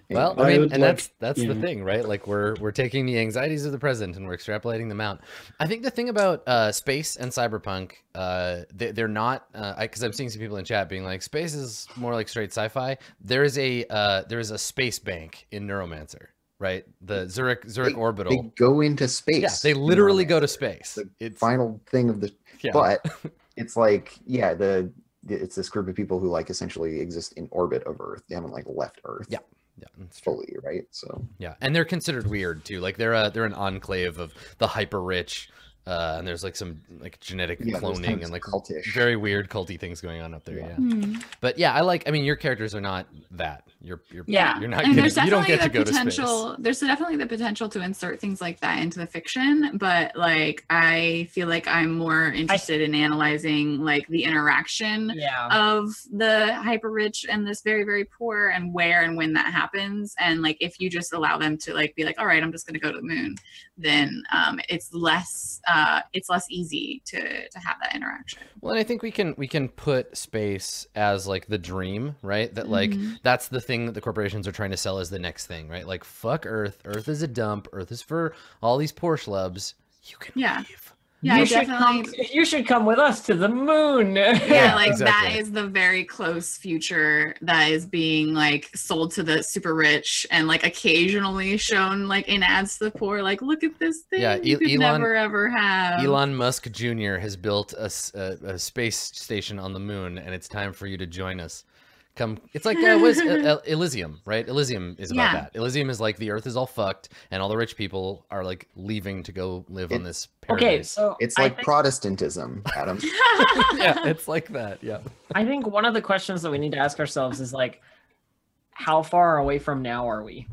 Well, I I mean, and like- that's that's the yeah. thing, right? Like we're we're taking the anxieties of the present and we're extrapolating them out. I think the thing about uh, space and cyberpunk, uh, they, they're not uh because I'm seeing some people in chat being like, space is more like straight sci-fi. There is a uh, there is a space bank in Neuromancer, right? The Zurich Zurich They- orbital. They go into space. yeah, they you know, literally go to space. the It's Final thing of the yeah. but it's like yeah the it's this group of people who like essentially exist in orbit of earth they haven't like left earth Yeah. yeah, true. fully right so Yeah, and they're considered weird too. Like they're a, they're an enclave of the hyper rich, uh, and there's like some like genetic yeah cloning kind of and like cultish very weird culty things going on up there. Yeah. Yeah. Hmm. but yeah, I like. I mean, your characters are not that. You're you're Yeah. You're not. and Gonna, there's you don't definitely get to the go to space. potential there's definitely the potential to insert things like that into the fiction but like i feel like i'm more interested in analyzing like the interaction yeah. of the hyper rich and this very very poor and where and when that happens and like if you just allow them to like be like all right i'm just going to go to the moon then um, it's less uh, it's less easy to to have that interaction Well, and I think we can we can put space as like the dream, right? That like Mhm. that's the thing that the corporations are trying to sell as the next thing, right? Like fuck Earth. Earth is a dump. Earth is for all these poor schlubs. You can Yeah. leave. Yeah you I should come. definitely You should come with us to the moon. yeah, like that exactly. is the very close future that is being like sold to the super rich and like occasionally shown like in ads to the poor like look at this thing Yeah, you could Elon- never ever have Elon Musk Jr. has built a a space station on the moon, and it's time for you to join us. Come, it's like uh, was, uh, Elysium, right? Elysium is about Yeah. that. Elysium is like the Earth is all fucked, and all the rich people are like leaving to go live on It- this okay, so it's like think- protestantism adam yeah, it's like that. Yeah. I think one of the questions that we need to ask ourselves is like, how far away from now are we?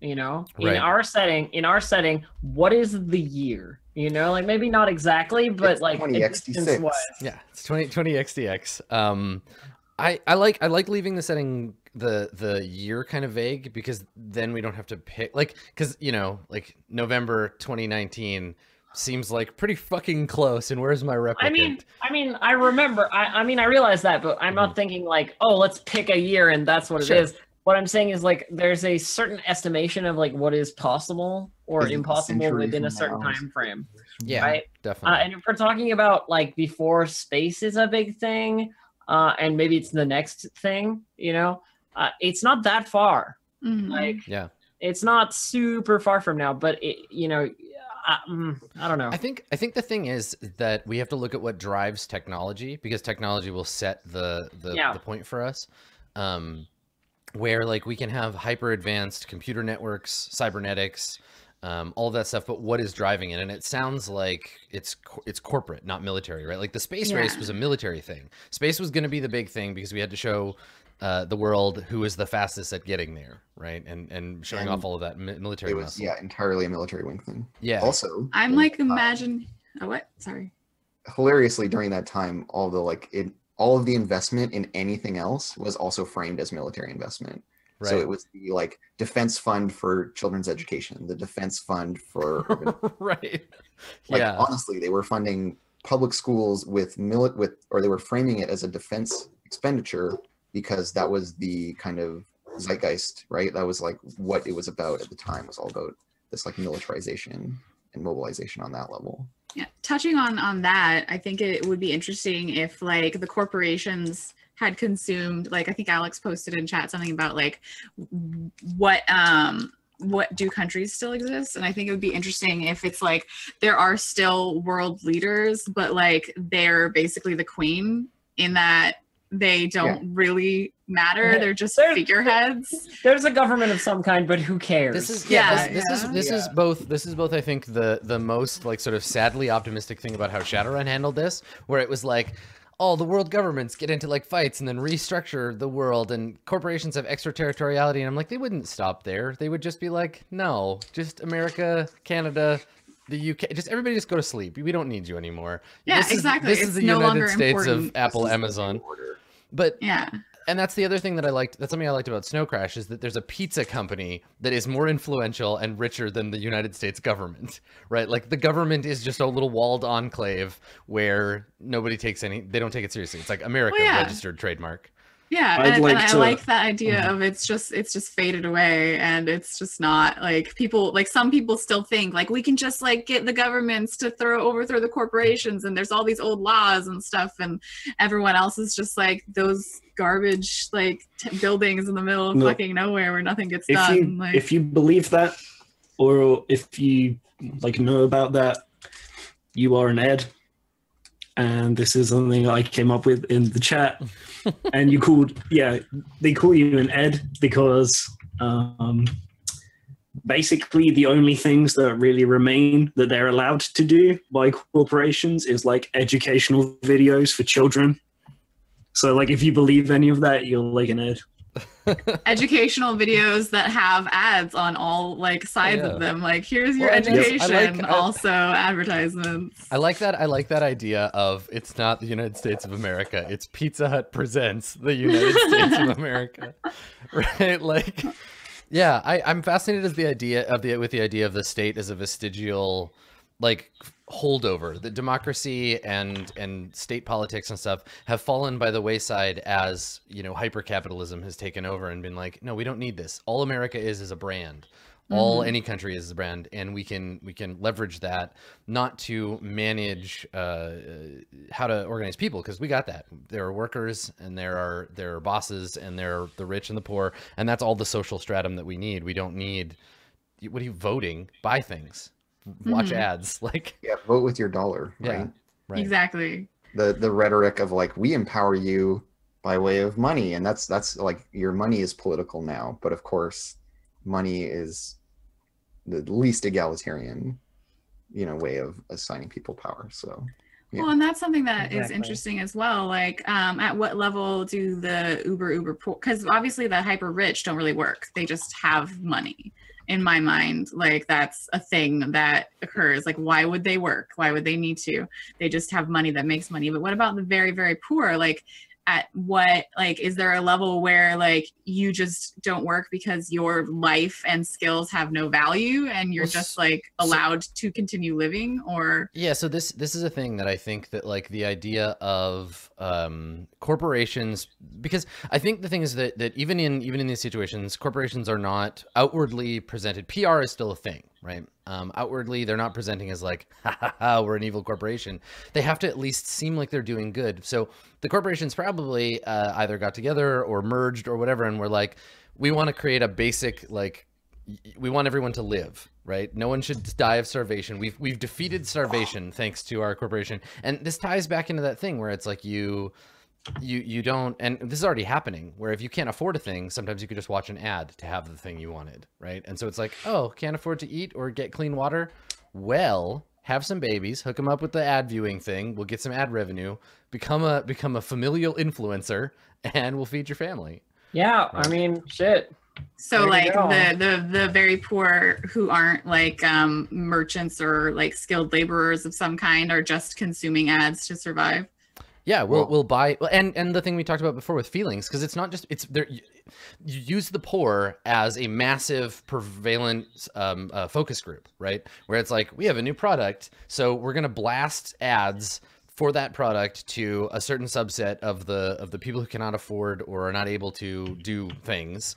You know, in Right. our setting, in our setting, what is the year? You know, like maybe not exactly, but It's like 2066. distance-wise. Yeah, it's 20, 20 XDX. Um, I, I like I like leaving the setting the the year kind of vague because then we don't have to pick like because you know like November 2019 seems like pretty fucking close. And where's my replicant? I mean, I mean, I remember. I, I mean, I realize that, but I'm not thinking like, oh, let's pick a year and that's what it is. What I'm saying is like, there's a certain estimation of like what is possible or Is impossible within a certain time frame. yeah, right? Uh, definitely. and if we're talking about like before space is a big thing, uh, and maybe it's the next thing, you know, uh, it's not that far. Mhm. Like, yeah. it's not super far from now, but it, you know, I, mm, I don't know. I think I think the thing is that we have to look at what drives technology because technology will set the the, Yeah. the point for us. Um, where like we can have hyper advanced computer networks, cybernetics, um, all that stuff, but what is driving it? And it sounds like it's it's corporate, not military, right? Like the space race was a military thing. Space was going to be the big thing because we had to show. Uh, the world who is the fastest at getting there, right? And and showing off all of that mi- military it was muscle. yeah entirely a military wing thing yeah, also i'm uh, like imagine oh what sorry hilariously during that time all the like it all of the investment in anything else was also framed as military investment So it was the like defense fund for children's education, the defense fund for urban right. like yeah. honestly they were funding public schools with millet with or they were framing it as a defense expenditure because that was the kind of zeitgeist right that was like what it was about at the time was all about this like militarization and mobilization on that level Yeah, touching on on that, I think it would be interesting if like the corporations had consumed like I think Alex posted in chat something about like what um what do countries still exist and i think it would be interesting if it's like there are still world leaders but like they're basically the queen in that they don't really matter Yeah. they're just They're- figureheads There's a government of some kind, but who cares? This is yeah. Yeah, this, this yeah. is this is both. This is both. I think the the most like sort of sadly optimistic thing about how Shadowrun handled this, where it was like, oh, the world governments get into like fights and then restructure the world, and corporations have extraterritoriality, and I'm like, they wouldn't stop there. They would just be like, no, just America, Canada. The UK, just everybody, just go to sleep. We don't need you anymore. Yeah, This is- exactly. This is the no United States of. Apple, This is the Amazon. But yeah and that's the other thing that I liked. That's something I liked about Snow Crash is that there's a pizza company that is more influential and richer than the United States government, right? Like the government is just a little walled enclave where nobody takes any. They don't take it seriously. It's like America Well, yeah. registered trademark. Yeah, I'd and, like and I like that idea uh-huh. of it's just it's just faded away and it's just not like people like some people still think like we can just like get the governments to throw overthrow the corporations and there's all these old laws and stuff and everyone else is just like those garbage like t- buildings in the middle of fucking nowhere where nothing gets if done. you like, if you believe that or if you like know about that you are an ed and this is something i came up with in the chat. And you called yeah they call you an ed because um basically the only things that really remain that they're allowed to do by corporations is like educational videos for children. So like if you believe any of that you're like an ed educational videos that have ads on all like sides Yeah. of them like here's your Well, and yes, I education I- also advertisements I like that. I like that idea of it's not the United States of America. It's Pizza Hut presents the United States of America, right? Like, yeah, I, I'm fascinated as the idea of the with the idea of the state as a vestigial, like holdover. The democracy and and state politics and stuff have fallen by the wayside as you know hyper capitalism has taken over and been like, no, we don't need this. All America is is a brand all Mhm. any country is a brand and we can we can leverage that not to manage uh, uh, how to organize people because we got that there are workers and there are there are bosses and there are the rich and the poor and that's all the social stratum that we need we don't need what are you voting buy things watch Mhm. ads like yeah vote with your dollar Yeah. right right exactly the the rhetoric of like we empower you by way of money and that's that's like your money is political now but of course money is the least egalitarian you know way of assigning people power so Yeah. Well, and that's something that is Exactly. interesting as well. Like, um, at what level do the Uber Uber poor? Because obviously the hyper rich don't really work. They just have money. In my mind, like that's a thing that occurs. Like, why would they work? Why would they need to? They just have money that makes money. But what about the very very poor? Like, at what like is there a level where like you just don't work because your life and skills have no value and you're Well, just like so- allowed to continue living or Yeah, so this this is a thing that I think that like the idea of um, corporations because I think the thing is that that even in even in these situations, corporations are not outwardly presented. PR is still a thing, right? Um, outwardly, they're not presenting as like, ha, ha, ha, we're an evil corporation. They have to at least seem like they're doing good. So the corporations probably uh, either got together or merged or whatever, and were like, we want to create a basic like we want everyone to live, right? No one should die of starvation. We've we've defeated starvation thanks to our corporation. And this ties back into that thing where it's like you you you don't and this is already happening where if you can't afford a thing, sometimes you could just watch an ad to have the thing you wanted, right? And so it's like, "Oh, can't afford to eat or get clean water? Well, have some babies, hook them up with the ad viewing thing. We'll get some ad revenue. Become a become a familial influencer and we'll feed your family." Yeah, I mean, shit. So There like the, the the very poor who aren't like um, merchants or like skilled laborers of some kind are just consuming ads to survive. Yeah, we'll Well- we'll buy and and the thing we talked about before with feelings because it's not just it's there. You, you use the poor as a massive prevalent um, uh, focus group, right? Where it's like we have a new product, so we're gonna blast ads for that product to a certain subset of the of the people who cannot afford or are not able to do things,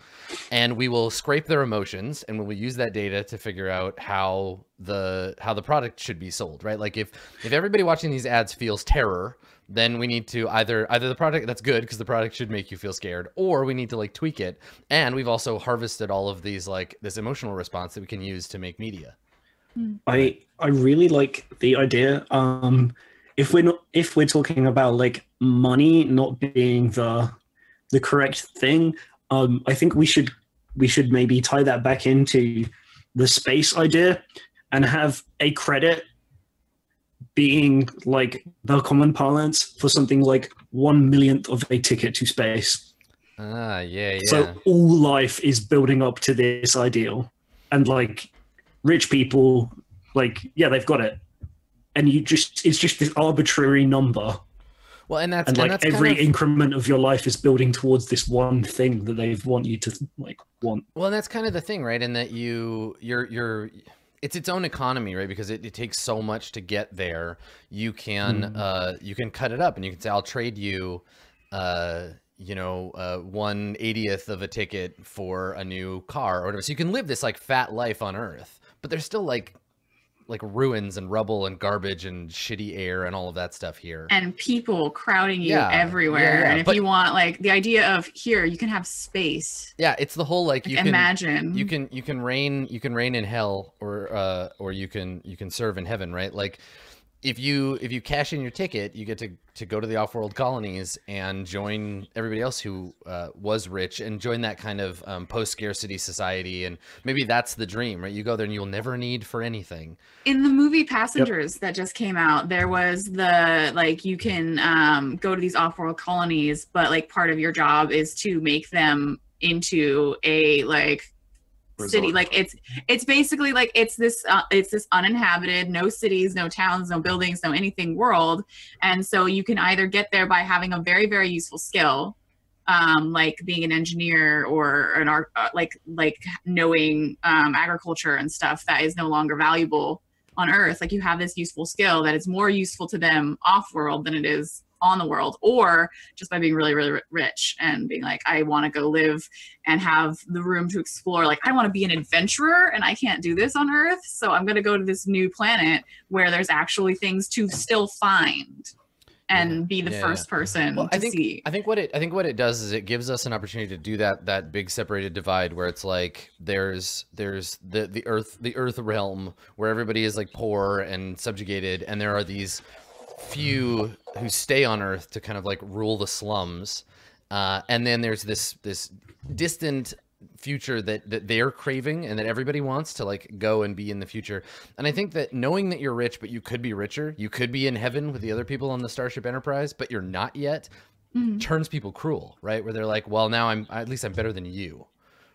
and we will scrape their emotions and we will use that data to figure out how the how the product should be sold, right? Like if if everybody watching these ads feels terror then we need to either either the product that's good because the product should make you feel scared or we need to like tweak it. And we've also harvested all of these like this emotional response that we can use to make media. I I really like the idea. Um, if we're not if we're talking about like money not being the the correct thing, um, I think we should we should maybe tie that back into the space idea and have a credit being like the common parlance for something like one millionth of a ticket to space. ah yeah yeah. So all life is building up to this ideal, and like rich people, like yeah, they've got it, and you just it's just this arbitrary number, well and that's and like that's every kind of, increment of your life is building towards this one thing that they want you to like want. well and that's kind of the thing right? In that you you're you're it's its own economy right? Because it, it takes so much to get there. You can Mhm. uh you can cut it up and you can say i'll trade you uh you know uh one eightieth of a ticket for a new car or whatever. So you can live this like fat life on earth but there's still like like ruins and rubble and garbage and shitty air and all of that stuff here and people crowding you Yeah, everywhere. yeah, And if but- you want like the idea of here, you can have space. yeah it's the whole like you can Imagine. you can you can reign you can reign in hell or uh or you can you can serve in heaven right like if you if you cash in your ticket you get to to go to the off-world colonies and join everybody else who uh, was rich and join that kind of um, post-scarcity society. And maybe that's the dream right? You go there and you'll never need for anything. In the movie Passengers that just came out, there was the like you can um, go to these off-world colonies, but like part of your job is to make them into a like city like it's it's basically like it's this uh, it's this uninhabited no cities no towns no buildings no anything world. And so you can either get there by having a very very useful skill um, like being an engineer or an art uh, like like knowing um, agriculture and stuff that is no longer valuable on earth. Like you have this useful skill that is more useful to them off world than it is on the world or just by being really really rich and being like i want to go live and have the room to explore. Like i want to be an adventurer and i can't do this on earth so i'm going to go to this new planet where there's actually things to still find and Yeah, be the yeah, first person Well, to I think see. I think what it I think what it does is it gives us an opportunity to do that that big separated divide where it's like there's there's the the earth the earth realm where everybody is like poor and subjugated and there are these few who stay on earth to kind of like rule the slums uh, and then there's this this distant future that that they're craving and that everybody wants to like go and be in the future. And i think that knowing that you're rich but you could be richer you could be in heaven with the other people on the starship enterprise but you're not yet Mhm. turns people cruel right? Where they're like well now i'm at least i'm better than you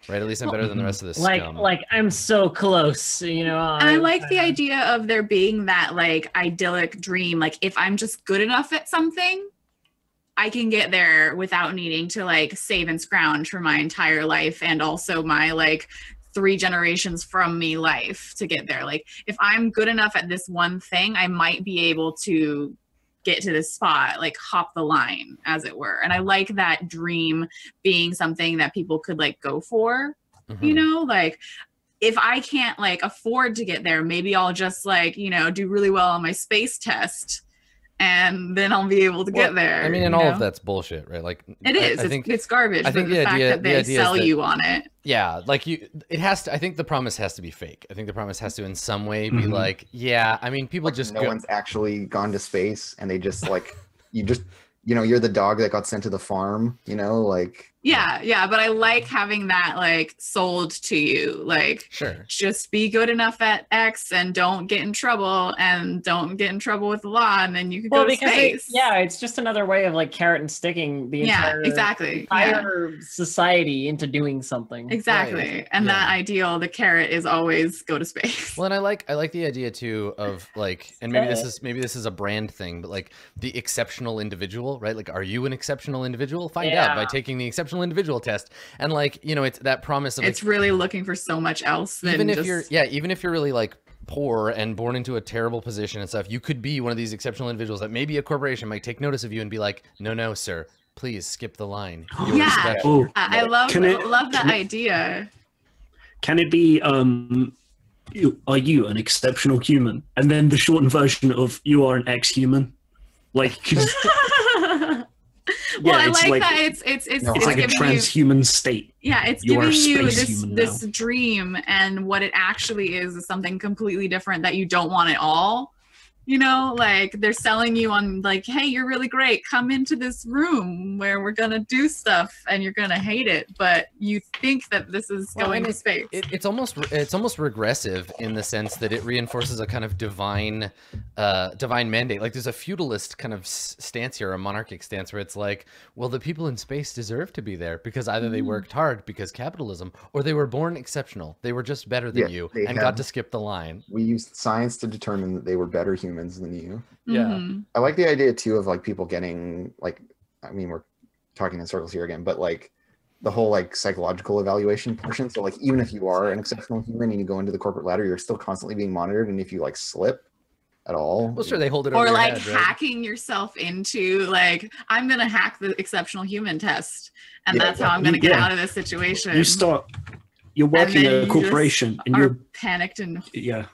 right at least i'm better than the rest of this like scum. like I'm so close, you know. And I like the idea of there being that like idyllic dream. Like if I'm just good enough at something, I can get there without needing to like save and scrounge for my entire life and also my like three generations from me life to get there. Like if I'm good enough at this one thing, I might be able to get to this spot, like hop the line, as it were. And I like that dream being something that people could like go for you Mhm. know like if i can't like afford to get there maybe i'll just like you know do really well on my space test and then i'll be able to Well, get there i mean and all know? of that's bullshit right like it I- I, it's, think it's garbage I think but the the, fact idea- that the they idea sell that- you on it yeah like you it has to i think the promise has to be fake i think the promise has to in some way be Mhm. like yeah i mean people Like, just no go, one's actually gone to space and they just like you just you know you're the dog that got sent to the farm you know like Yeah, yeah, but I like having that like sold to you. Like Sure. just be good enough at X and don't get in trouble and don't get in trouble with the law and then you can Well, go to because it, space. yeah, it's just another way of like carrot and sticking the Yeah, entire exactly. Yeah. entire society into doing something. Exactly. And Yeah. that ideal, the carrot is always go to space. Well, and I like I like the idea too of like, and maybe this is maybe this is a brand thing, but like the exceptional individual, right? Like, are you an exceptional individual? Find out by taking the exceptional individual test, and like you know, it's that promise of like, it's really looking for so much else than even if just you're yeah, even if you're really like poor and born into a terrible position and stuff, you could be one of these exceptional individuals that maybe a corporation might take notice of you and be like, no, no, sir, please skip the line. You're Yeah. special." Oh, I, I love it- love that can it- idea. can it be um you, are you an exceptional human and then the shortened version of you are an ex-human like 'cause well, Yeah, I it's like, like- that it's it's it's, No, it's like a giving you transhuman state. Yeah it's You giving you this this dream and what it actually is is something completely different that you don't want at all you know like they're selling you on like hey you're really great. Come into this room where we're gonna do stuff and you're gonna hate it but you think that this is Well, going to space. It, it's almost it's almost regressive in the sense that it reinforces a kind of divine uh divine mandate. Like there's a feudalist kind of stance here a monarchic stance where it's like well the people in space deserve to be there because either they Mm. worked hard because capitalism or they were born exceptional. They were just better than Yeah, you they and got to skip the line. We used science to determine that they were better humans than you. yeah. Mhm. I like the idea too of like people getting like I mean we're talking in circles here again, but like the whole like psychological evaluation portion. So like even if you are an exceptional human and you go into the corporate ladder, you're still constantly being monitored. And if you like slip at all, well sure they hold it over or your like head, right? hacking yourself into like i'm gonna hack the exceptional human test and Yeah, that's how i'm gonna you- get yeah. out of this situation you start you're working then at you a corporation and you're panicked and yeah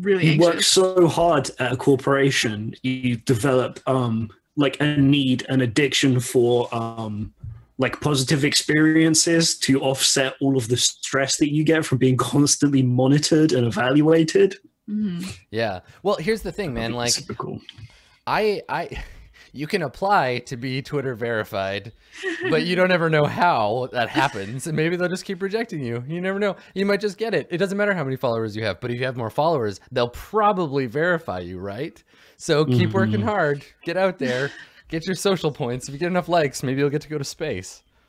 really you work anxious. so hard at a corporation you develop um like a need an addiction for um like positive experiences to offset all of the stress that you get from being constantly monitored and evaluated. Mhm. yeah. Well here's the thing man like super cool. I I you can apply to be Twitter verified, but you don't ever know how that happens. And maybe they'll just keep rejecting you. You never know. You might just get it. It doesn't matter how many followers you have, but if you have more followers, they'll probably verify you, right? So keep working Mhm. hard. Get out there. Get your social points. If you get enough likes, maybe you'll get to go to space.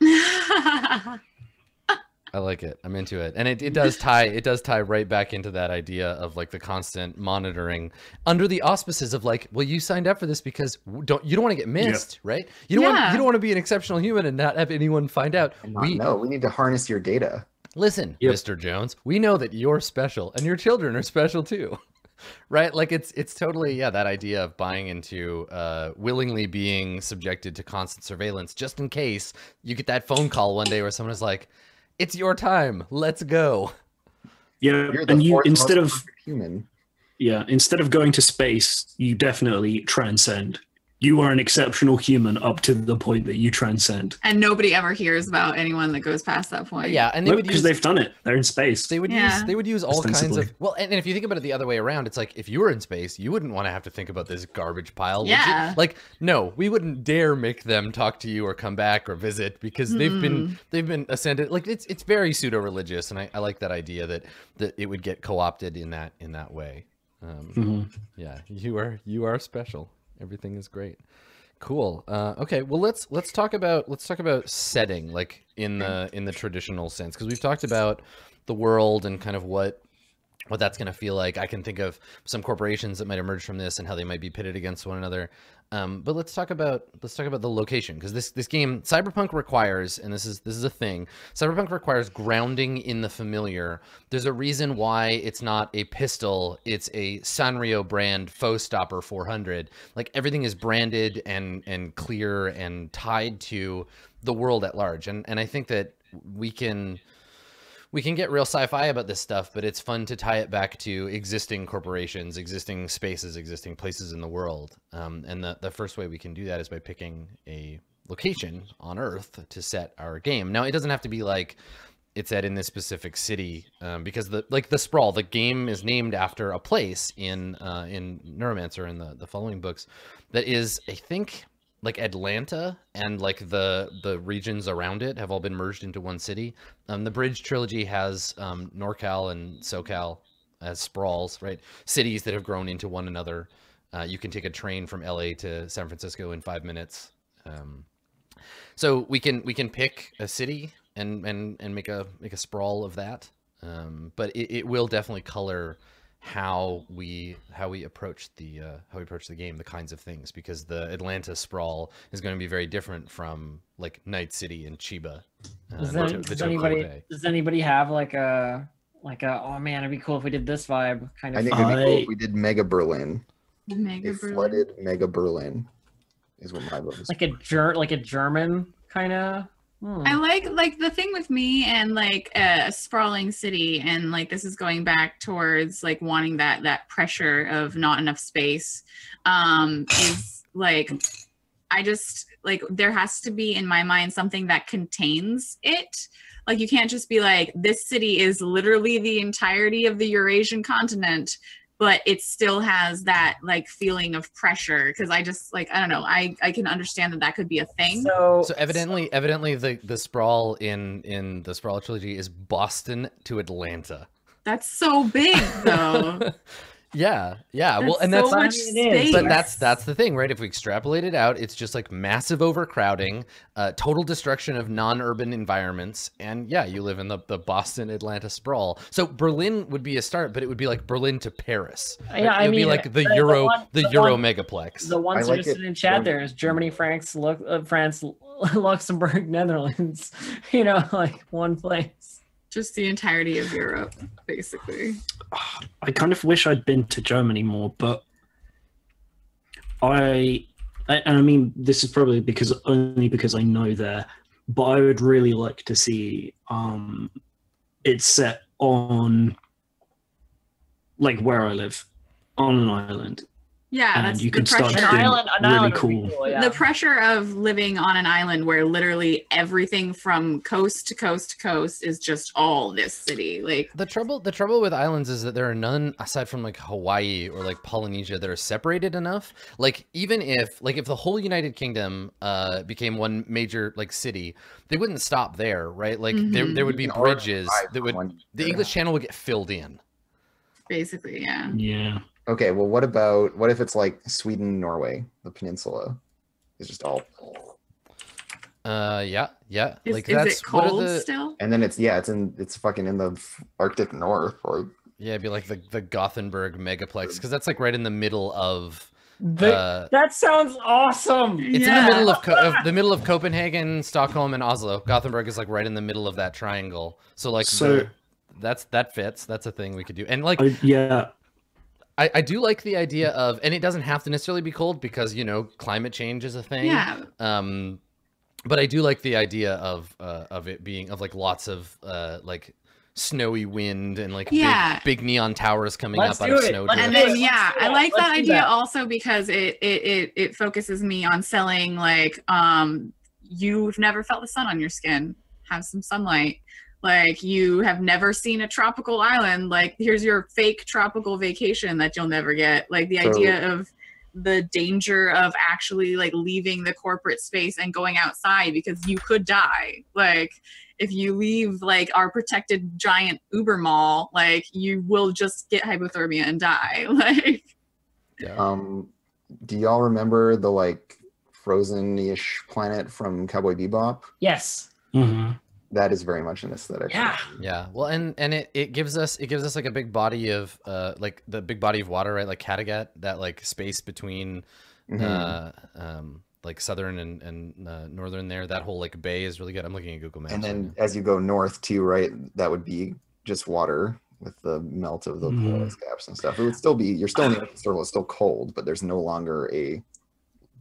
I like it. I'm into it. And it, it does tie it does tie right back into that idea of like the constant monitoring under the auspices of like, well, you signed up for this because don't you don't want to get missed, right? You don't want you don't want to be an exceptional human and not have anyone find out. and We know. We need to harness your data. listen, Yep. Mr. Jones, we know that you're special and your children are special too. Right? Like it's it's totally yeah, that idea of buying into uh willingly being subjected to constant surveillance just in case you get that phone call one day where someone is like, It's your time, let's go. yeah and you instead of human. yeah instead of going to space you definitely transcend you are an exceptional human up to the point that you transcend. And nobody ever hears about anyone that goes past that point. Yeah, and they would because use they've done it. They're in space. They would Yeah. use they would use all kinds of well and, and if you think about it the other way around it's like if you were in space you wouldn't want to have to think about this garbage pile. Would you? Yeah. like no we wouldn't dare make them talk to you or come back or visit because they've been they've been ascended. Like it's it's very pseudo religious and I, I like that idea that that it would get co-opted in that in that way. Um Mhm. yeah you are you are special everything is great. Cool. Uh okay well let's let's talk about let's talk about setting like in the in the traditional sense because we've talked about the world and kind of what what that's going to feel like. I can think of some corporations that might emerge from this and how they might be pitted against one another um, but let's talk about let's talk about the location because this this game cyberpunk requires and this is this is a thing cyberpunk requires grounding in the familiar. There's a reason why it's not a pistol it's a sanrio brand faux stopper 400 like everything is branded and and clear and tied to the world at large. And and i think that we can we can get real sci-fi about this stuff, but it's fun to tie it back to existing corporations, existing spaces, existing places in the world. Um, and the, the first way we can do that is by picking a location on Earth to set our game. Now, it doesn't have to be like it's set in this specific city, um, because the like the sprawl, the game is named after a place in uh, in Neuromancer in the the following books that is, I think, like Atlanta and like the the regions around it have all been merged into one city. Um, the Bridge trilogy has um, NorCal and SoCal as sprawls, right? Cities that have grown into one another. Uh, you can take a train from LA to San Francisco in five minutes. Um, so we can we can pick a city and and and make a make a sprawl of that. Um, but it, it will definitely color how we how we approach the uh, how we approach the game, the kinds of things, because the Atlanta sprawl is going to be very different from like Night City and Chiba. Uh, Does, the any- To- does anybody does anybody have like a like a oh man it'd be cool if we did this vibe kind I of think it'd be cool I- if we did Mega Berlin. The Mega A Berlin. flooded Mega Berlin is what my vote is. like a ger like a German kind of. I like like the thing with me and like a sprawling city and like this is going back towards like wanting that that pressure of not enough space um is like I just like there has to be in my mind something that contains it. Like you can't just be like this city is literally the entirety of the Eurasian continent but it still has that like feeling of pressure because I just like I don't know I I can understand that that could be a thing So So evidently, evidently, the the sprawl in in the sprawl trilogy is Boston to Atlanta. that's so big though yeah, yeah. well, and so that's much I mean, it is, space. but that's that's the thing, right? If we extrapolate it out, it's just like massive overcrowding, uh, total destruction of non-urban environments, and yeah, you live in the, the Boston Atlanta sprawl. So Berlin would be a start, but it would be like Berlin to Paris. right? Yeah, I it would be mean, like the, the- the Euro one- the, the Euro one- megaplex. the ones I like interested it in chat there is Germany, France, Lu- uh, France, Luxembourg, Netherlands. You know, like one place. Just the entirety of Europe, basically. I kind of wish I'd been to Germany more, but I, I- and I mean this is probably because only because I know there, but I would really like to see um, it set on like where I live, on an island. Yeah, And that's you the can start pressure. An island, an really island cool. cool, yeah. The pressure of living on an island where literally everything from coast to coast to coast is just all this city. Like, The trouble, the trouble with islands is that there are none aside from like Hawaii or like Polynesia that are separated enough. Like even if, like if the whole United Kingdom uh became one major like city, they wouldn't stop there, right? Like there, Mhm. there would be You bridges that would the. English Channel would get filled in. basically, yeah. Yeah, Okay, well, what about what if it's like Sweden, Norway, the peninsula? It's just all, Uh, yeah, yeah. Is, like is that's it cold the still? and then it's yeah, it's in it's fucking in the Arctic North, or yeah, it'd be like the the Gothenburg megaplex because that's like right in the middle of. The- Uh, that sounds awesome. it's Yeah. in the middle of, of the middle of Copenhagen, Stockholm, and Oslo. Gothenburg is like right in the middle of that triangle. So like So- the- that's that fits. That's a thing we could do. And like I, yeah, I, I do like the idea of, and it doesn't have to necessarily be cold because you know climate change is a thing. Yeah. Um, but I do like the idea of uh, of it being of like lots of uh like snowy wind and like Yeah. big, big neon towers coming Let's up out do of it. snow. Let's and do drifts. then yeah Let's do i like that Let's do idea that. also because it, it it it focuses me on selling like um you've never felt the sun on your skin have some sunlight like you have never seen a tropical island like here's your fake tropical vacation that you'll never get like the So- idea of the danger of actually like leaving the corporate space and going outside because you could die like if you leave like our protected giant uber mall like you will just get hypothermia and die like Yeah. um, do y'all remember the like frozen-ish planet from Cowboy Bebop? Yes. hmm That is very much an aesthetic. Yeah. Yeah, well, and and it, it gives us it gives us like a big body of uh like the big body of water, right? Like Kattegat, that like space between Mhm. uh um like southern and and uh, northern there. That whole like bay is really good. I'm looking at Google Maps. and then now. as you go north too, right, that would be just water with the melt of the Mhm. polar caps and stuff. It would still be you're still in the Arctic Circle, it's still cold, but there's no longer a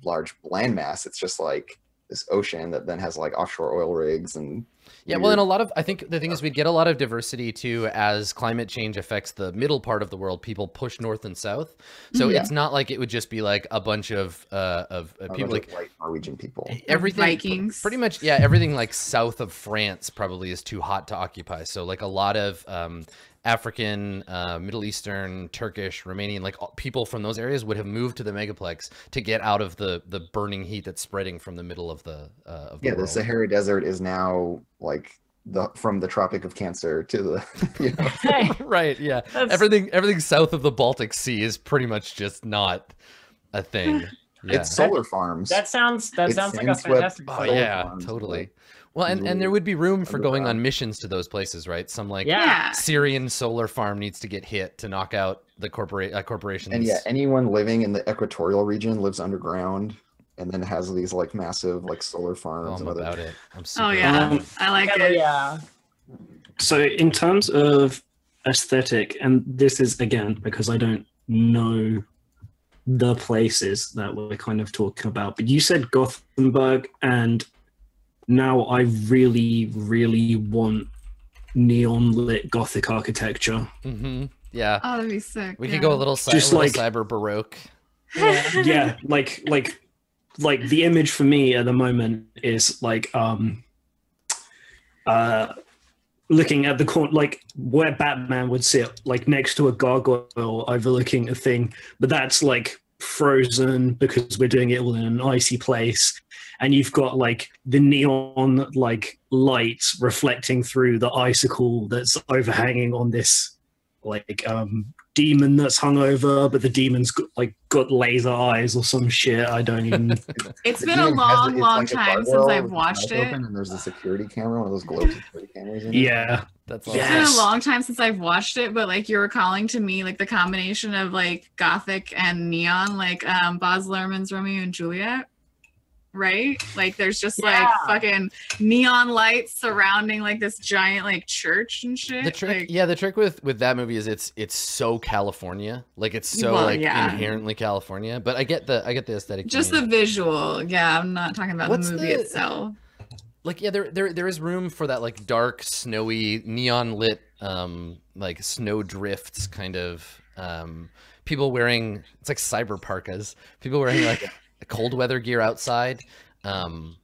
large landmass. It's just like this ocean that then has like offshore oil rigs and Yeah, well, and a lot of I think the thing is we'd get a lot of diversity too as climate change affects the middle part of the world. People push north and south, so Yeah. it's not like it would just be like a bunch of uh of uh, people like of white Norwegian people. everything Vikings. pretty much yeah everything like south of france probably is too hot to occupy so like a lot of um African, uh, Middle Eastern, Turkish, Romanian, like all- people from those areas would have moved to the megaplex to get out of the the burning heat that's spreading from the middle of the uh, of the Yeah, the. Sahara Desert is now like the from the Tropic of Cancer to the you know Hey, right? Yeah, that's- everything everything south of the Baltic Sea is pretty much just not a thing. Yeah. it's solar farms. that sounds that It's sounds like a fantastic. Oh yeah, farms, totally. like, Well, and, and there would be room for going on missions to those places, right? Some like Yeah. Yeah. Syrian solar farm needs to get hit to knock out the corporate uh, corporations. and yeah, anyone living in the equatorial region lives underground and then has these like massive like solar Oh, farms I'm and other about it. I'm super Oh yeah, Um, I like Hell it. yeah. So, in terms of aesthetic, and this is again because I don't know the places that we're kind of talking about, but you said Gothenburg, and now I really, really want neon lit Gothic architecture. hmm Yeah, Oh, that'd be sick. we yeah. could go a little, cy- Just a little like- cyber baroque. Yeah. yeah, like like like the image for me at the moment is like um uh looking at the corner like where batman would sit like next to a gargoyle overlooking a thing but that's like frozen because we're doing it all in an icy place and you've got like the neon like lights reflecting through the icicle that's overhanging on this like um demon that's hung over but the demon's got, like got laser eyes or some shit i don't even It's The been a long, it's long like time since I've watched it. open And there's a security camera, one of those globe security cameras in it. yeah That's it's been a long time since I've watched it, but like you're recalling to me like the combination of like gothic and neon, like um Baz Luhrmann's Romeo and Juliet. Right? Like there's just like fucking neon lights surrounding like this giant like church and shit. The trick, like, yeah, the trick with with that movie is it's it's so California, like it's so Well, like yeah. inherently California. But I get the I get the aesthetic. just the visual. Yeah, I'm not talking about What's the movie the- itself. like yeah there there there is room for that like dark snowy neon lit um like snow drifts kind of um people wearing it's like cyber parkas people wearing like cold weather gear outside. Um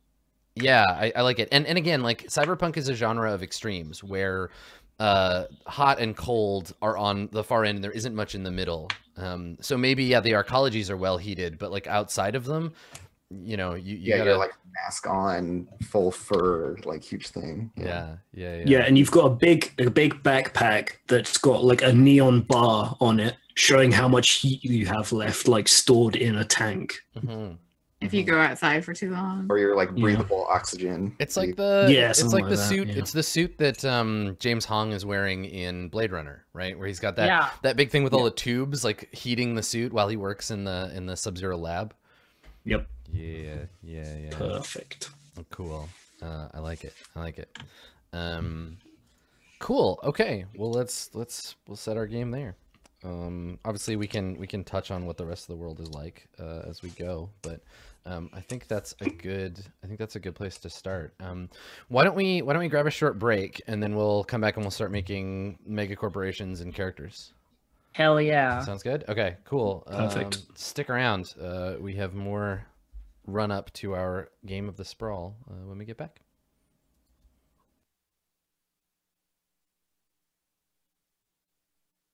yeah I, I like it. And and again like cyberpunk is a genre of extremes where uh hot and cold are on the far end and there isn't much in the middle. Um so maybe yeah the arcologies are well heated but like outside of them you know you, you yeah, gotta you're like mask on, full fur, like huge thing. yeah yeah yeah, yeah and you've got a big a big backpack that's got like a neon bar on it showing how much heat you have left like stored in a tank Mhm. If you go outside for too long. Or you're like Yeah. breathable oxygen. It's like the Yeah, it's like like the that, suit yeah. it's the suit that um James Hong is wearing in Blade Runner, right? Where he's got that Yeah. that big thing with all the tubes like heating the suit while he works in the in the Sub-Zero lab. yep Yeah, yeah, yeah. perfect Oh, Cool. Uh, I like it. I like it. Um, cool. Okay. Well, let's let's we'll set our game there. Um, obviously, we can we can touch on what the rest of the world is like uh, as we go, but um, I think that's a good I think that's a good place to start. Um, why don't we why don't we grab a short break and then we'll come back and we'll start making mega corporations and characters. Hell yeah. Sounds good. Okay. Cool. Perfect. Um, stick around. Uh, we have more run up to our game of the sprawl uh, when we get back.